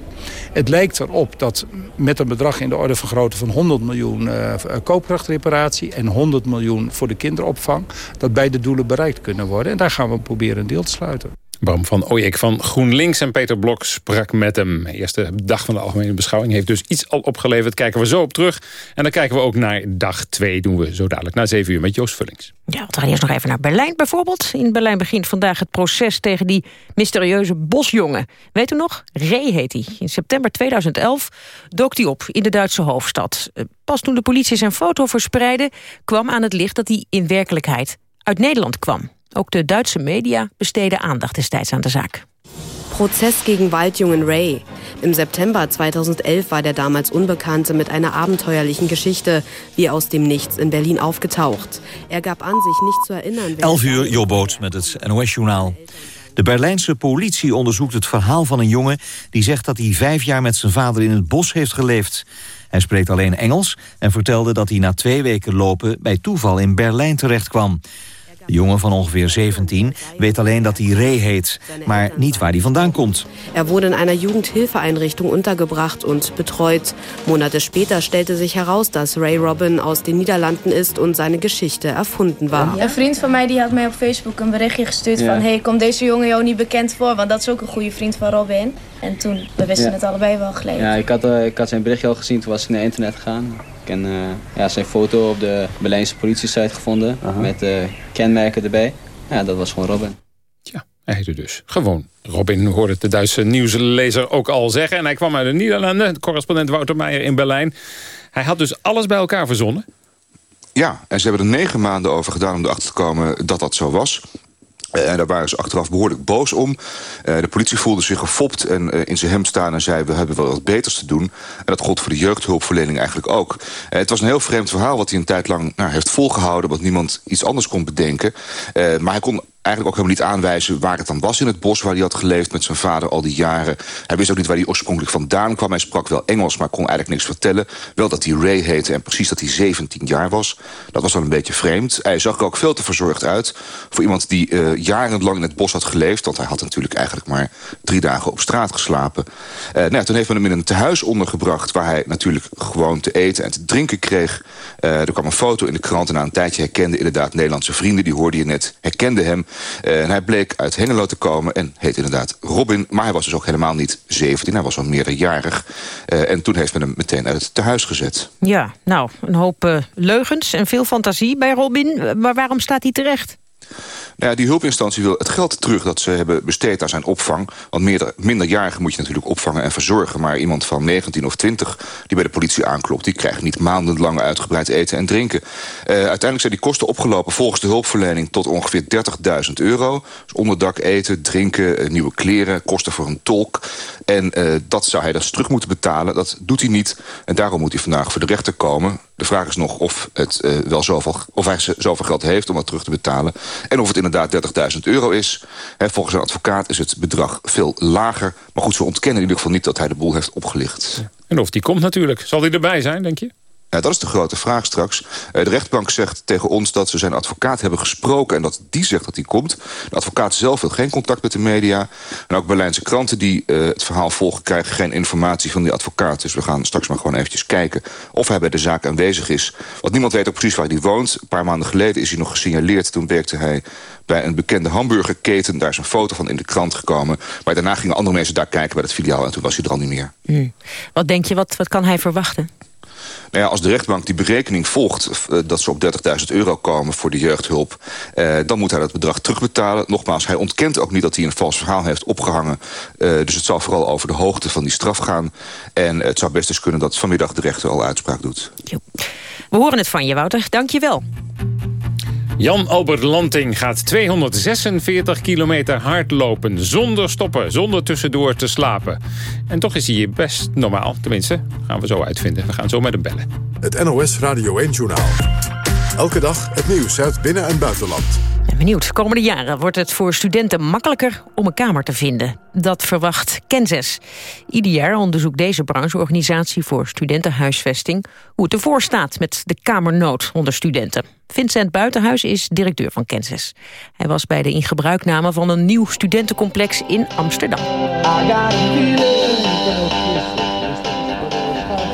het lijkt erop dat met een bedrag in de orde van grootte van 100 miljoen uh, koopkrachtreparatie... en 100 miljoen voor de kinderopvang dat beide doelen bereikt kunnen worden. En daar gaan we proberen een deel te sluiten. Bram van Ooyek van GroenLinks en Peter Blok sprak met hem. Eerste dag van de algemene beschouwing heeft dus iets al opgeleverd. Kijken we zo op terug. En dan kijken we ook naar dag 2. Doen we zo dadelijk na 7 uur met Joost Vullings. Ja, we gaan eerst nog even naar Berlijn bijvoorbeeld. In Berlijn begint vandaag het proces tegen die mysterieuze bosjongen. Weet u nog? Ray heet hij. In september 2011 dook hij op in de Duitse hoofdstad. Eh, pas toen de politie zijn foto verspreidde... kwam aan het licht dat hij in werkelijkheid uit Nederland kwam. Ook de Duitse media besteden aandacht destijds aan de zaak. Prozess gegen Waldjungen Ray. Im September 2011 war der damals Unbekannte mit einer abenteuerlichen Geschichte wie aus dem Nichts in Berlin aufgetaucht. Er gab an, sich nicht zu erinnern... 11 uur, Jobboot met het NOS-journaal. De Berlijnse politie onderzoekt het verhaal van een jongen... die zegt dat hij vijf jaar met zijn vader in het bos heeft geleefd. Hij spreekt alleen Engels en vertelde dat hij na twee weken lopen... bij toeval in Berlijn terechtkwam. De jongen van ongeveer 17 weet alleen dat hij Ray heet, maar niet waar hij vandaan komt. Er wurde in einer Jugendhilfeeinrichtung untergebracht und betreut. Monate später stellte sich heraus, dass Ray Robin aus den Niederlanden ist und seine Geschichte erfunden war. Een vriend van mij die had mij op Facebook een berichtje gestuurd ja. van... hey, komt deze jongen jou niet bekend voor? Want dat is ook een goede vriend van Robin. En toen, we wisten ja. het allebei wel geleden. Ja, ik had, uh, ik had zijn berichtje al gezien, toen was ik naar internet gegaan. En uh, ja, zijn foto op de Berlijnse politie-site gevonden. Met uh, kenmerken erbij. Ja, dat was gewoon Robin. Ja, hij heette dus gewoon Robin. Hoorde de Duitse nieuwslezer ook al zeggen. En hij kwam uit de Nederlanden. Correspondent Wouter Meijer in Berlijn. Hij had dus alles bij elkaar verzonnen. Ja, en ze hebben er negen maanden over gedaan om erachter te komen dat dat zo was. Uh, en daar waren ze achteraf behoorlijk boos om. Uh, de politie voelde zich gefopt en uh, in zijn hem staan en zei... we hebben wel wat beters te doen. En dat gold voor de jeugdhulpverlening eigenlijk ook. het was een heel vreemd verhaal wat hij een tijd lang nou, heeft volgehouden... want niemand iets anders kon bedenken. maar hij kon eigenlijk ook helemaal niet aanwijzen waar het dan was in het bos... waar hij had geleefd met zijn vader al die jaren. Hij wist ook niet waar hij oorspronkelijk vandaan kwam. Hij sprak wel Engels, maar kon eigenlijk niks vertellen. Wel dat hij Ray heette en precies dat hij 17 jaar was. Dat was dan een beetje vreemd. Hij zag er ook veel te verzorgd uit... voor iemand die uh, jarenlang in het bos had geleefd. Want hij had natuurlijk eigenlijk maar drie dagen op straat geslapen. Uh, nou toen heeft men hem in een tehuis ondergebracht... waar hij natuurlijk gewoon te eten en te drinken kreeg. Uh, er kwam een foto in de krant en na een tijdje herkende inderdaad Nederlandse vrienden. Die hoorde je net, herkende hem... En hij bleek uit Hengelo te komen en heet inderdaad Robin. Maar hij was dus ook helemaal niet 17, hij was al meerderjarig. Uh, en toen heeft men hem meteen uit het tehuis gezet. Ja, nou, een hoop uh, leugens en veel fantasie bij Robin. Maar waarom staat hij terecht? Nou ja, die hulpinstantie wil het geld terug dat ze hebben besteed aan zijn opvang. Want minderjarigen moet je natuurlijk opvangen en verzorgen. Maar iemand van 19 of 20 die bij de politie aanklopt... die krijgt niet maandenlang uitgebreid eten en drinken. Uh, uiteindelijk zijn die kosten opgelopen volgens de hulpverlening... tot ongeveer 30.000 euro. Dus onderdak, eten, drinken, uh, nieuwe kleren, kosten voor een tolk. En uh, dat zou hij dus terug moeten betalen. Dat doet hij niet. En daarom moet hij vandaag voor de rechter komen. De vraag is nog of, het, uh, wel zoveel, of hij zoveel geld heeft om dat terug te betalen. En of het inderdaad 30.000 euro is. Volgens een advocaat is het bedrag veel lager. Maar goed, ze ontkennen in ieder geval niet dat hij de boel heeft opgelicht. En of die komt natuurlijk. Zal hij erbij zijn, denk je? Ja, dat is de grote vraag straks. Uh, de rechtbank zegt tegen ons dat ze zijn advocaat hebben gesproken... en dat die zegt dat hij komt. De advocaat zelf wil geen contact met de media. En ook Berlijnse kranten die uh, het verhaal volgen... krijgen geen informatie van die advocaat. Dus we gaan straks maar gewoon eventjes kijken... of hij bij de zaak aanwezig is. Want niemand weet ook precies waar hij woont. Een paar maanden geleden is hij nog gesignaleerd. Toen werkte hij bij een bekende hamburgerketen. Daar is een foto van in de krant gekomen. Maar daarna gingen andere mensen daar kijken bij het filiaal... en toen was hij er al niet meer. Hmm. Wat denk je, wat, wat kan hij verwachten? Nou ja, als de rechtbank die berekening volgt... Uh, dat ze op 30.000 euro komen voor de jeugdhulp... Uh, dan moet hij dat bedrag terugbetalen. Nogmaals, hij ontkent ook niet dat hij een vals verhaal heeft opgehangen. Uh, dus het zal vooral over de hoogte van die straf gaan. En het zou best eens kunnen dat vanmiddag de rechter al uitspraak doet. We horen het van je, Wouter. Dank je wel. Jan Albert Lanting gaat 246 kilometer hardlopen. Zonder stoppen, zonder tussendoor te slapen. En toch is hij hier best normaal. Tenminste, gaan we zo uitvinden. We gaan zo met hem bellen. Het NOS Radio 1-journaal. Elke dag het nieuws uit binnen- en buitenland. Ben benieuwd. Komende jaren wordt het voor studenten makkelijker om een kamer te vinden. Dat verwacht Kansas. Ieder jaar onderzoekt deze brancheorganisatie voor studentenhuisvesting... hoe het ervoor staat met de kamernood onder studenten. Vincent Buitenhuis is directeur van Kansas. Hij was bij de ingebruikname van een nieuw studentencomplex in Amsterdam.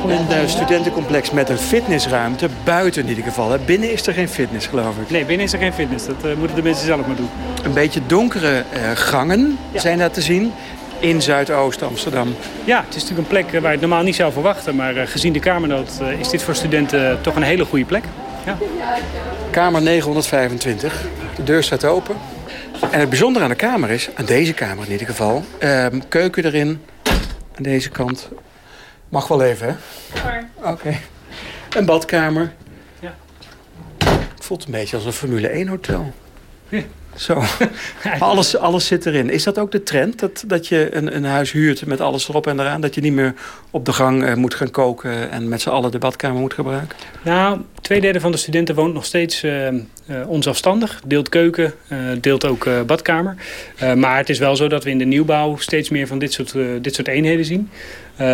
Een studentencomplex met een fitnessruimte, buiten in ieder geval. Binnen is er geen fitness, geloof ik. Nee, binnen is er geen fitness. Dat uh, moeten de mensen zelf maar doen. Een beetje donkere uh, gangen ja. zijn daar te zien in Zuidoost-Amsterdam. Ja, het is natuurlijk een plek waar je het normaal niet zou verwachten. Maar gezien de kamernood is dit voor studenten toch een hele goede plek. Ja. Kamer 925. De deur staat open. En het bijzondere aan de kamer is, aan deze kamer in ieder geval... Ehm, keuken erin, aan deze kant. Mag wel even, hè? Oké. Okay. Een badkamer. Ja. Het voelt een beetje als een Formule 1-hotel. Ja. Zo. alles, alles zit erin. Is dat ook de trend? Dat, dat je een, een huis huurt met alles erop en eraan? Dat je niet meer op de gang uh, moet gaan koken... en met z'n allen de badkamer moet gebruiken? Nou, twee derde van de studenten woont nog steeds uh, uh, onzelfstandig. Deelt keuken, deelt ook badkamer. maar het is wel zo dat we in de nieuwbouw... steeds meer van dit soort, dit soort eenheden zien.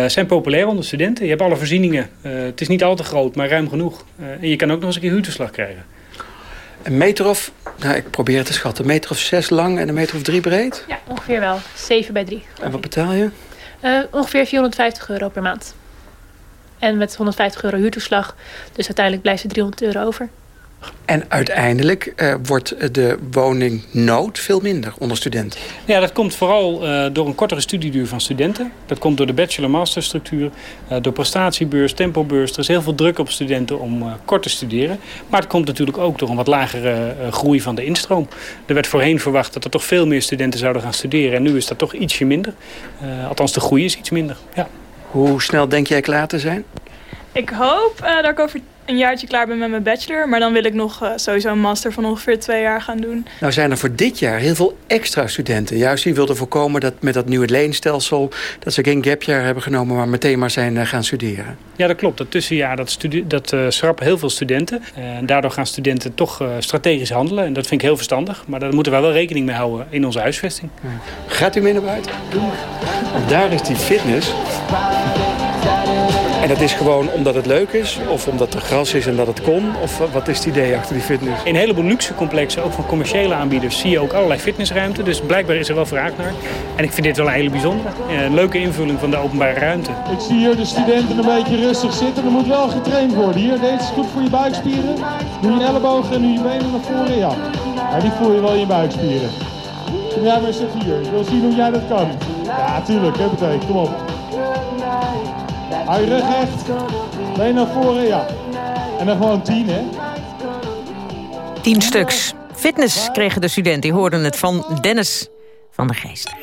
zijn populair onder studenten. Je hebt alle voorzieningen. het is niet al te groot, maar ruim genoeg. en je kan ook nog eens een keer huurtoeslag krijgen. Een meter of, nou ik probeer het te schatten, een meter of zes lang en een meter of drie breed? Ja, ongeveer wel. 7 bij 3. En wat betaal je? Uh, ongeveer 450 euro per maand. En met 150 euro huurtoeslag. Dus uiteindelijk blijft er 300 euro over. En uiteindelijk uh, wordt de woningnood veel minder onder studenten. Ja, dat komt vooral uh, door een kortere studieduur van studenten. Dat komt door de bachelor-master structuur, uh, door prestatiebeurs, tempobeurs. Er is heel veel druk op studenten om kort te studeren. Maar het komt natuurlijk ook door een wat lagere groei van de instroom. Er werd voorheen verwacht dat er toch veel meer studenten zouden gaan studeren. En nu is dat toch ietsje minder. althans, de groei is iets minder. Ja. Hoe snel denk jij klaar te zijn? Ik hoop dat ik over een jaartje klaar ben met mijn bachelor. Maar dan wil ik nog uh, sowieso een master van ongeveer twee jaar gaan doen. Nou zijn er voor dit jaar heel veel extra studenten. Juist die wilden voorkomen dat met dat nieuwe leenstelsel... dat ze geen gapjaar hebben genomen, maar meteen maar zijn uh, gaan studeren. Ja, dat klopt. Dat tussenjaar dat, dat uh, schrappen heel veel studenten. En daardoor gaan studenten toch strategisch handelen. En dat vind ik heel verstandig. Maar daar moeten we wel rekening mee houden in onze huisvesting. Ja. Gaat u mee naar buiten? Want daar is die fitness... En dat is gewoon omdat het leuk is? Of omdat er gras is en dat het kon? Of wat is het idee achter die fitness? In een heleboel luxe complexen, ook van commerciële aanbieders... zie je ook allerlei fitnessruimte. Dus blijkbaar is er wel vraag naar. En ik vind dit wel een hele bijzondere. Een leuke invulling van de openbare ruimte. Ik zie hier de studenten een beetje rustig zitten. Er moet wel getraind worden. Hier, deze is goed voor je buikspieren. Doe je ellebogen en nu je benen naar voren. Ja, ja die voel je wel in je buikspieren. Kom jij maar eens hier. Ik wil zien hoe jij dat kan. Ja, tuurlijk. Hè, Kom op. Hou je rug recht. Been naar voren, ja. En dan gewoon tien, hè. Tien stuks. Fitness kregen de studenten. Die hoorden het van Dennis van der Geest.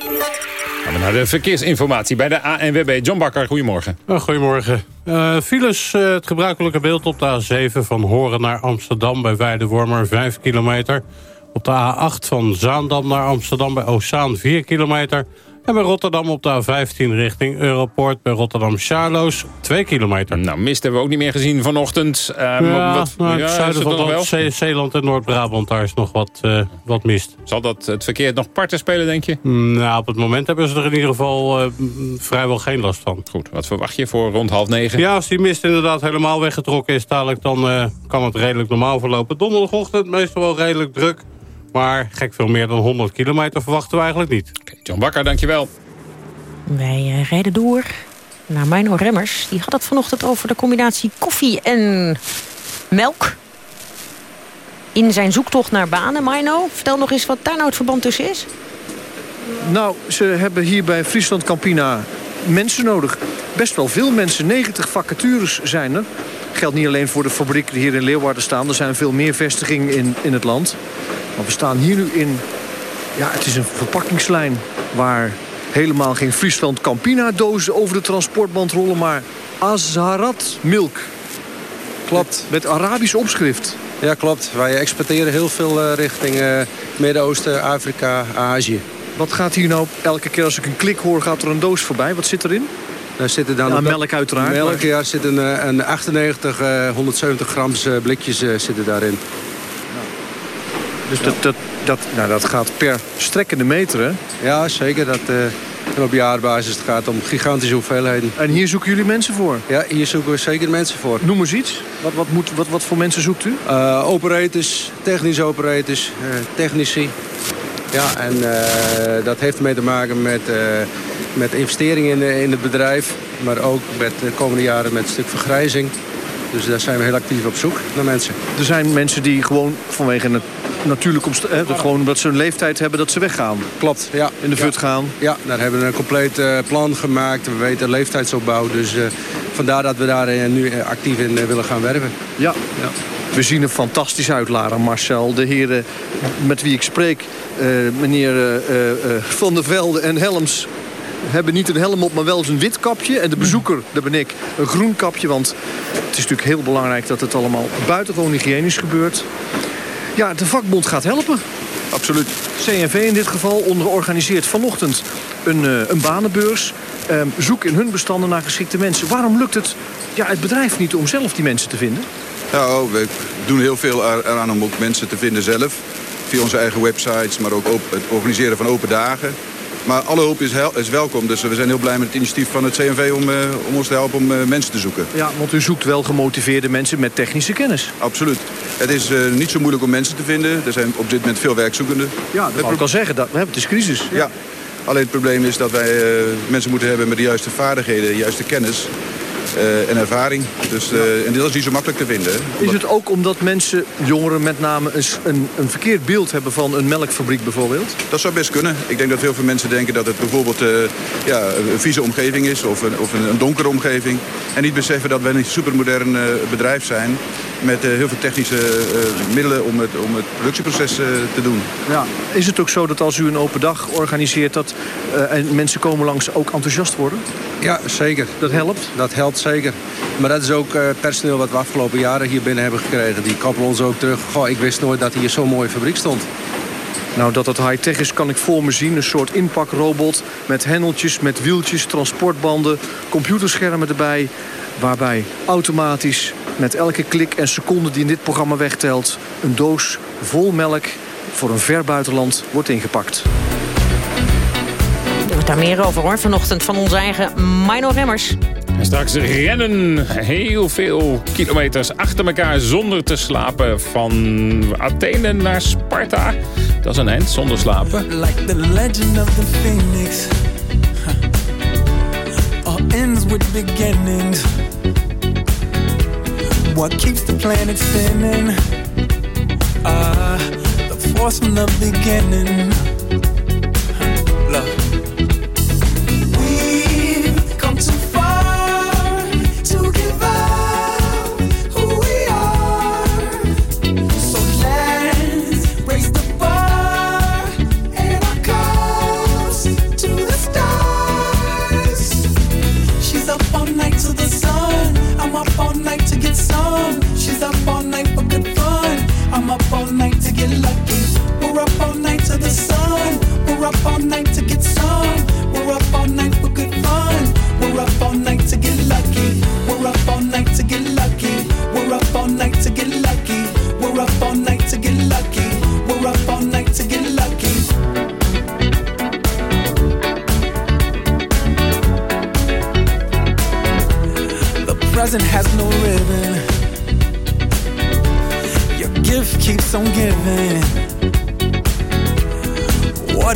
Gaan we naar de verkeersinformatie bij de ANWB. John Bakker, goedemorgen. goedemorgen. Uh, files, uh, het gebruikelijke beeld op de A7 van Horen naar Amsterdam... bij Weidewormer 5 kilometer. Op de A8 van Zaandam naar Amsterdam bij Oostzaan 4 kilometer... En bij Rotterdam op de A15 richting Europort bij Rotterdam-Charloes 2 kilometer. Nou, mist hebben we ook niet meer gezien vanochtend. Uh, ja, wat, nou, het ja, zuiden het van Zeeland en Noord-Brabant, daar is nog wat, eh, wat mist. Zal dat het verkeer nog parten spelen, denk je? Nou, op het moment hebben ze er in ieder geval eh, vrijwel geen last van. Goed, wat verwacht je voor rond half negen? Ja, als die mist inderdaad helemaal weggetrokken is dadelijk... dan eh, kan het redelijk normaal verlopen. Donderdagochtend meestal wel redelijk druk. Maar gek veel meer dan 100 kilometer verwachten we eigenlijk niet. John Bakker, dankjewel. Wij eh, rijden door naar Mino Remmers. Die had het vanochtend over de combinatie koffie en melk. In zijn zoektocht naar banen, Mino. Vertel nog eens wat daar nou het verband tussen is. Nou, ze hebben hier bij Friesland Campina mensen nodig. Best wel veel mensen. 90 vacatures zijn er. Geldt niet alleen voor de fabriek die hier in Leeuwarden staan. Er zijn veel meer vestigingen in, in het land. Maar we staan hier nu in... Ja, het is een verpakkingslijn waar helemaal geen Friesland Campina dozen over de transportband rollen, maar Azharat Milk. Klopt. Met Arabisch opschrift. Ja, klopt. Wij exporteren heel veel eh, richting eh, Midden-Oosten, Afrika, Azië. Wat gaat hier nou, elke keer als ik een klik hoor, gaat er een doos voorbij? Wat zit erin? Daar zitten dan Ja, melk uiteraard, Melk, maar- ja, zitten eh, een 98, eh, 170 grams blikjes zitten daarin. Dus dat, dat, dat, nou, dat gaat per strekkende meter, hè? Ja, zeker. Dat, eh, en op jaarbasis het gaat om gigantische hoeveelheden. En hier zoeken jullie mensen voor? Ja, hier zoeken we zeker mensen voor. Noem eens iets. Wat, wat, moet, wat, wat voor mensen zoekt u? Eh, operators, technische operators, eh, technici. Ja, en dat heeft mee te maken met, met investeringen in, in het bedrijf. Maar ook met de komende jaren met een stuk vergrijzing. Dus daar zijn we heel actief op zoek naar mensen. Er zijn mensen die gewoon vanwege een natuurlijk omst- hè, dat gewoon omdat ze een leeftijd hebben dat ze weggaan. Klopt, ja. In de Ja. fut gaan. Ja, daar hebben we een compleet eh, plan gemaakt. We weten leeftijdsopbouw. Dus eh, vandaar dat we daar eh, nu actief in willen gaan werven. Ja, ja. We zien er fantastisch uit, Lara Marcel. De heren met wie ik spreek, meneer Van der Velde en Helms... hebben niet een helm op, maar wel eens een wit kapje. En de bezoeker, dat ben ik, een groen kapje. Want het is natuurlijk heel belangrijk dat het allemaal buitengewoon hygiënisch gebeurt. Ja, de vakbond gaat helpen. Absoluut. CNV in dit geval organiseert vanochtend een, eh, een banenbeurs. Ehm, zoek in hun bestanden naar geschikte mensen. Waarom lukt het ja, het bedrijf niet om zelf die mensen te vinden? Nou, we doen heel veel er- eraan om ook mensen te vinden zelf. Via onze eigen websites, maar ook op het organiseren van open dagen. Maar alle hulp is, is welkom. Dus we zijn heel blij met het initiatief van het CNV om, eh, om ons te helpen om eh, mensen te zoeken. Ja, want u zoekt wel gemotiveerde mensen met technische kennis. Absoluut. Het is eh, niet zo moeilijk om mensen te vinden. Er zijn op dit moment veel werkzoekenden. Ja, dat wou ik al zeggen. Dat, het is crisis. Ja. Alleen het probleem is dat wij mensen moeten hebben met de juiste vaardigheden, de juiste kennis en ervaring. Dus, eh, en dit is niet zo makkelijk te vinden. hè. Is het ook omdat mensen, jongeren met name, een, een, een verkeerd beeld hebben van een melkfabriek bijvoorbeeld? Dat zou best kunnen. Ik denk dat heel veel mensen denken dat het bijvoorbeeld eh, ja, een vieze omgeving is of een, of een, donkere omgeving. En niet beseffen dat wij een supermodern eh, bedrijf zijn met eh, heel veel technische eh, middelen om het, om het productieproces eh, te doen. Ja. Is het ook zo dat als u een open dag organiseert... dat eh, en mensen komen langs ook enthousiast worden? Ja, zeker. Dat helpt? Dat helpt zeker. Maar dat is ook eh, personeel wat we afgelopen jaren hier binnen hebben gekregen. Die koppelen ons ook terug. Goh, ik wist nooit dat hier zo'n mooie fabriek stond. Nou, dat het high-tech is, kan ik voor me zien. Een soort inpakrobot met hendeltjes, met wieltjes, transportbanden, computerschermen erbij. Waarbij automatisch met elke klik en seconde die in dit programma wegtelt... een doos vol melk voor een ver buitenland wordt ingepakt. Er wordt daar meer over hoor, vanochtend van onze eigen Mino Remmers. En straks rennen heel veel kilometers achter elkaar zonder te slapen. Van Athene naar Sparta. Dat is een eind zonder slapen. Like the legend of the phoenix. All ends with beginnings. What keeps the planet spinning? Ah, the force from the beginning.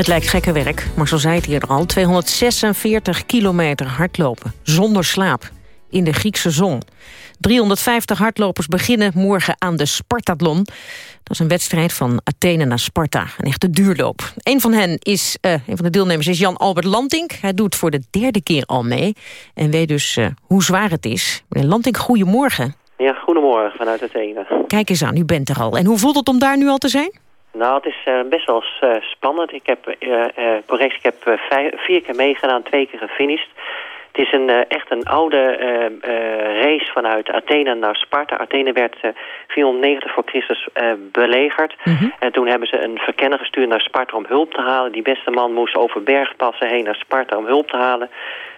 Het lijkt gekke werk, maar zo zei het hier al. 246 kilometer hardlopen, zonder slaap, in de Griekse zon. 350 hardlopers beginnen morgen aan de Spartathlon. Dat is een wedstrijd van Athene naar Sparta, een echte duurloop. Een van hen is, eh, een van de deelnemers is Jan-Albert Lantink. Hij doet voor de derde keer al mee en weet dus eh, hoe zwaar het is. Meneer Lantink, goedemorgen. Ja, goedemorgen vanuit Athene. Kijk eens aan, u bent er al. En hoe voelt het om daar nu al te zijn? Nou, het is eh, best wel eh, spannend. Ik heb, eh, eh, correct, ik heb vier keer meegedaan, twee keer gefinished. Het is een, eh, echt een oude eh, eh, race vanuit Athene naar Sparta. Athene werd eh, 490 voor Christus belegerd. En toen hebben ze een verkenner gestuurd naar Sparta om hulp te halen. Die beste man moest over bergpassen heen naar Sparta om hulp te halen.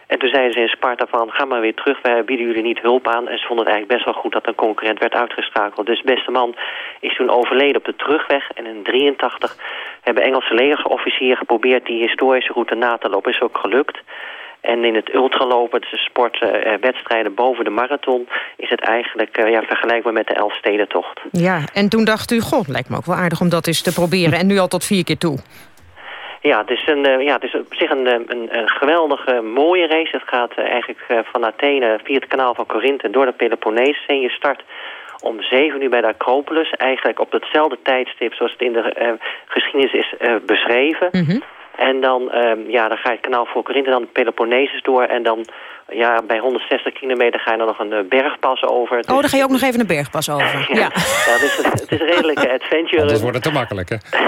En toen zeiden ze in Sparta van, ga maar weer terug, wij bieden jullie niet hulp aan. En ze vonden het eigenlijk best wel goed dat een concurrent werd uitgeschakeld. Dus beste man is toen overleden op de terugweg. En in 83 hebben Engelse legerofficieren geprobeerd die historische route na te lopen. Is ook gelukt. En in het ultralopen, is een sportwedstrijden boven de marathon... is het eigenlijk eh, ja, vergelijkbaar met de Elfstedentocht. Ja, en toen dacht u, goh, lijkt me ook wel aardig om dat eens te proberen. En nu al tot vier keer toe. Ja, het is, een, eh, ja, het is op zich een, eh, een, een geweldige, mooie race. Het gaat eh, eigenlijk eh, van Athene via het kanaal van Corinthe door de Peloponnees. En je start om zeven uur bij de Acropolis. Eigenlijk op hetzelfde tijdstip zoals het in de eh, geschiedenis is eh, beschreven. En dan, ehm, ja, dan ga je het kanaal voor Corinthe, dan de Peloponnesus door. En dan, ja, bij 160 kilometer ga je dan nog een eh, bergpas over. Oh, dan ga je ook nog even een bergpas over. Ja. Ja, het is, het is een redelijke adventure. Anders wordt het te makkelijk, hè?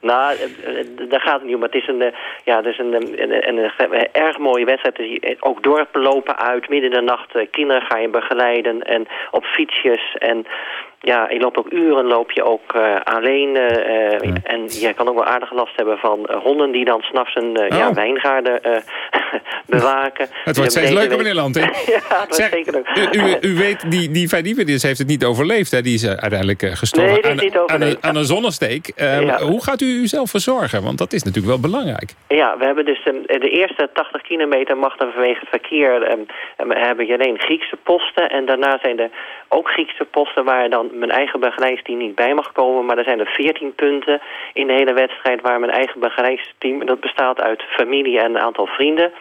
Nou, eh, eh, daar gaat het niet om. Maar het is een, ja, het is een, een, een, erg mooie wedstrijd. Ook dorpen lopen uit, midden in de nacht. Kinderen ga je begeleiden en op fietsjes. En ja, je loopt ook uren, loop je ook eh, alleen. eh, eh, En je kan ook wel aardig last hebben van honden die dan s'nachts een ja, Oh. wijngaarden eh, Het bewaken. wordt Dus steeds leuker, week- meneer Lanting. ja, wordt Zeg, zeker leuk. U, u, weet, die, die Ferdinandis heeft het niet overleefd. Hè? Die is uiteindelijk gestorven Nee, is aan, niet aan, een, aan een zonnesteek. Eh, Ja. Hoe gaat u uzelf verzorgen? Want dat is natuurlijk wel belangrijk. Ja, we hebben dus ehm, de eerste 80 kilometer mag dan vanwege het verkeer ehm, ehm, hebben je alleen Griekse posten. En daarna zijn er ook Griekse posten waar dan mijn eigen begeleidingsteam niet bij mag komen. Maar er zijn er 14 punten in de hele wedstrijd waar mijn eigen begeleidingsteam, en dat bestaat uit familie en een aantal vrienden.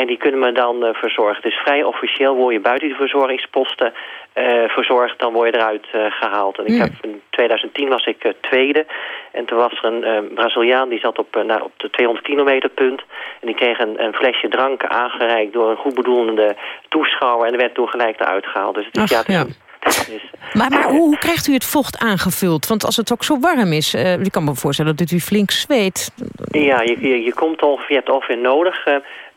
En die kunnen me dan eh, verzorgen. Dus vrij officieel word je buiten die verzorgingsposten eh, verzorgd, dan word je eruit eh, gehaald. En ik heb in 2010 was ik tweede. En toen was er een Braziliaan die zat op, nou, op de 200 kilometer punt. En die kreeg een, een flesje drank aangereikt door een goedbedoelende toeschouwer. En er werd toen gelijk eruit gehaald. Dus het is, Ach, ja, het is ja. Maar, maar hoe, hoe krijgt u het vocht aangevuld? Want als het ook zo warm is, eh ik kan me voorstellen dat u flink zweet. Ja, je, je, je komt ongeveer, je hebt ongeveer nodig. eh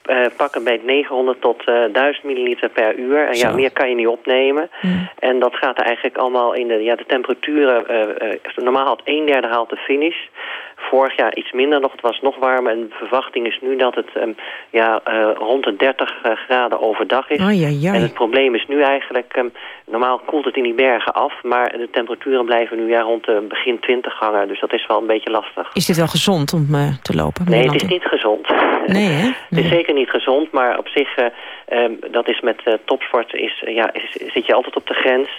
eh, pak een beetje 900 tot eh 1000 milliliter per uur. En ja, meer kan je niet opnemen. En dat gaat eigenlijk allemaal in de, ja, de temperaturen. normaal had een derde haalt de finish. Vorig jaar iets minder nog, het was nog warmer. En de verwachting is nu dat het ehm, ja, eh, rond de 30 eh, graden overdag is. Ai, ai, ai. En het probleem is nu eigenlijk, ehm, normaal koelt het in die bergen af. Maar de temperaturen blijven nu ja, rond de begin 20 hangen. Dus dat is wel een beetje lastig. Is dit wel gezond om eh, te lopen? Nee, het is niet gezond. Nee, hè? Het is zeker niet gezond, maar op zich, eh, ehm, dat is met topsport, is, ja, is, zit je altijd op de grens.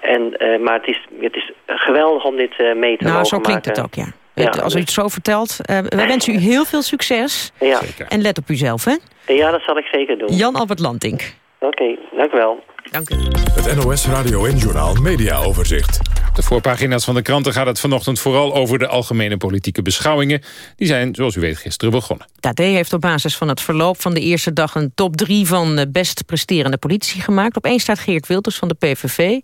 En, maar het is, het is geweldig om dit mee te Nou, mogen zo klinkt maken. het ook, ja. Ja, Als u het zo vertelt. eh wij wensen u heel veel succes. Ja. En let op uzelf, hè? ja, dat zal ik zeker doen. Jan-Albert Lantink. Oké, dank u wel. Dank u. Het NOS Radio en Journaal Media Overzicht. De voorpagina's van de kranten gaat het vanochtend vooral over de algemene politieke beschouwingen. Die zijn, zoals u weet, gisteren begonnen. KD heeft op basis van het verloop van de eerste dag... een top 3 van de best presterende politici gemaakt. Op staat Geert Wilders van de PVV...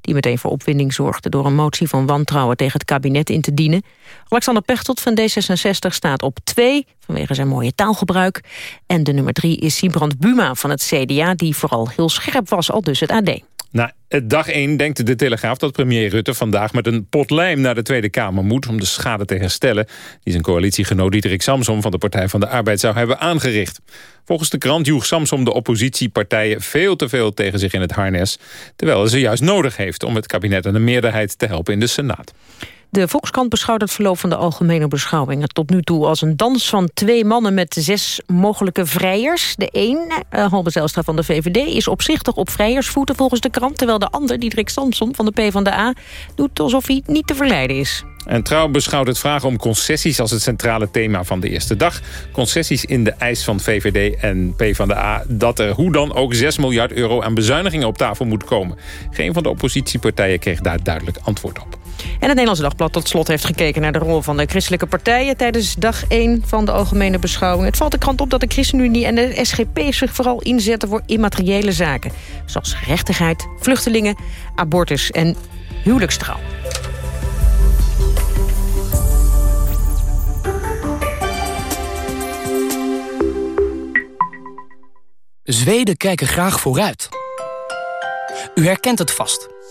die meteen voor opwinding zorgde door een motie van wantrouwen... tegen het kabinet in te dienen. Alexander Pechtold van D66 staat op 2 vanwege zijn mooie taalgebruik. En de nummer 3 is Sibrand Buma van het CDA... die vooral heel scherp was, al dus het AD. Na dag 1 denkt de Telegraaf dat premier Rutte vandaag met een pot lijm naar de Tweede Kamer moet om de schade te herstellen die zijn coalitiegenoot Diederik Samsom van de Partij van de Arbeid zou hebben aangericht. Volgens de krant joeg Samsom de oppositiepartijen veel te veel tegen zich in het harnes, terwijl ze juist nodig heeft om het kabinet en een meerderheid te helpen in de Senaat. De Volkskrant beschouwt het verloop van de algemene beschouwingen tot nu toe als een dans van twee mannen met zes mogelijke vrijers. De een, uh, Zijlstra van de VVD, is opzichtig op vrijersvoeten volgens de krant, terwijl de ander, Diederik Samsom van de PvdA, doet alsof hij niet te verleiden is. En Trouw beschouwt het vragen om concessies als het centrale thema van de eerste dag. Concessies in de eis van VVD en PvdA dat er hoe dan ook 6 miljard euro aan bezuinigingen op tafel moet komen. Geen van de oppositiepartijen kreeg daar duidelijk antwoord op. En het Nederlandse Dagblad tot slot heeft gekeken naar de rol van de christelijke partijen tijdens dag 1 van de algemene beschouwing. Het valt de krant op dat de ChristenUnie en de SGP zich vooral inzetten voor immateriële zaken. Zoals gerechtigheid, vluchtelingen, abortus en huwelijkstrouw. Zweden kijken graag vooruit. U herkent het vast.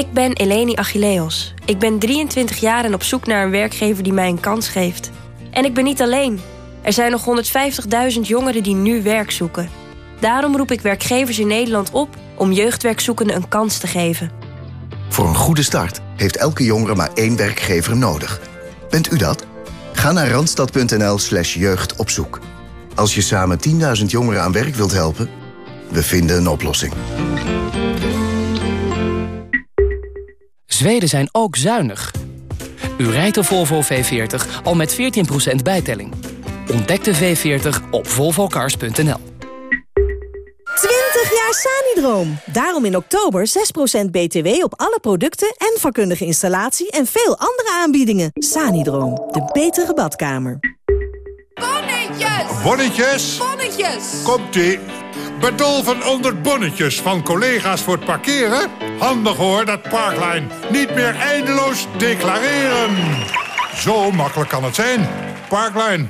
Ik ben Eleni Achilleos. Ik ben 23 jaar en op zoek naar een werkgever die mij een kans geeft. En ik ben niet alleen. Er zijn nog 150.000 jongeren die nu werk zoeken. Daarom roep ik werkgevers in Nederland op om jeugdwerkzoekenden een kans te geven. Voor een goede start heeft elke jongere maar één werkgever nodig. Bent u dat? Ga naar randstad.nl slash jeugdopzoek. Als je samen 10.000 jongeren aan werk wilt helpen, we vinden een oplossing. Zweden zijn ook zuinig. U rijdt de Volvo V40 al met 14% bijtelling. Ontdek de V40 op volvocars.nl. 20 jaar Sanidroom. Daarom in oktober 6% BTW op alle producten en vakkundige installatie en veel andere aanbiedingen. Sanidroom, de betere badkamer. Bonnetjes! Bonnetjes! Bonnetjes! Komt-ie. Bedolven onder bonnetjes van collega's voor het parkeren? Handig hoor, dat Parkline. Niet meer eindeloos declareren. Zo makkelijk kan het zijn. Parkline,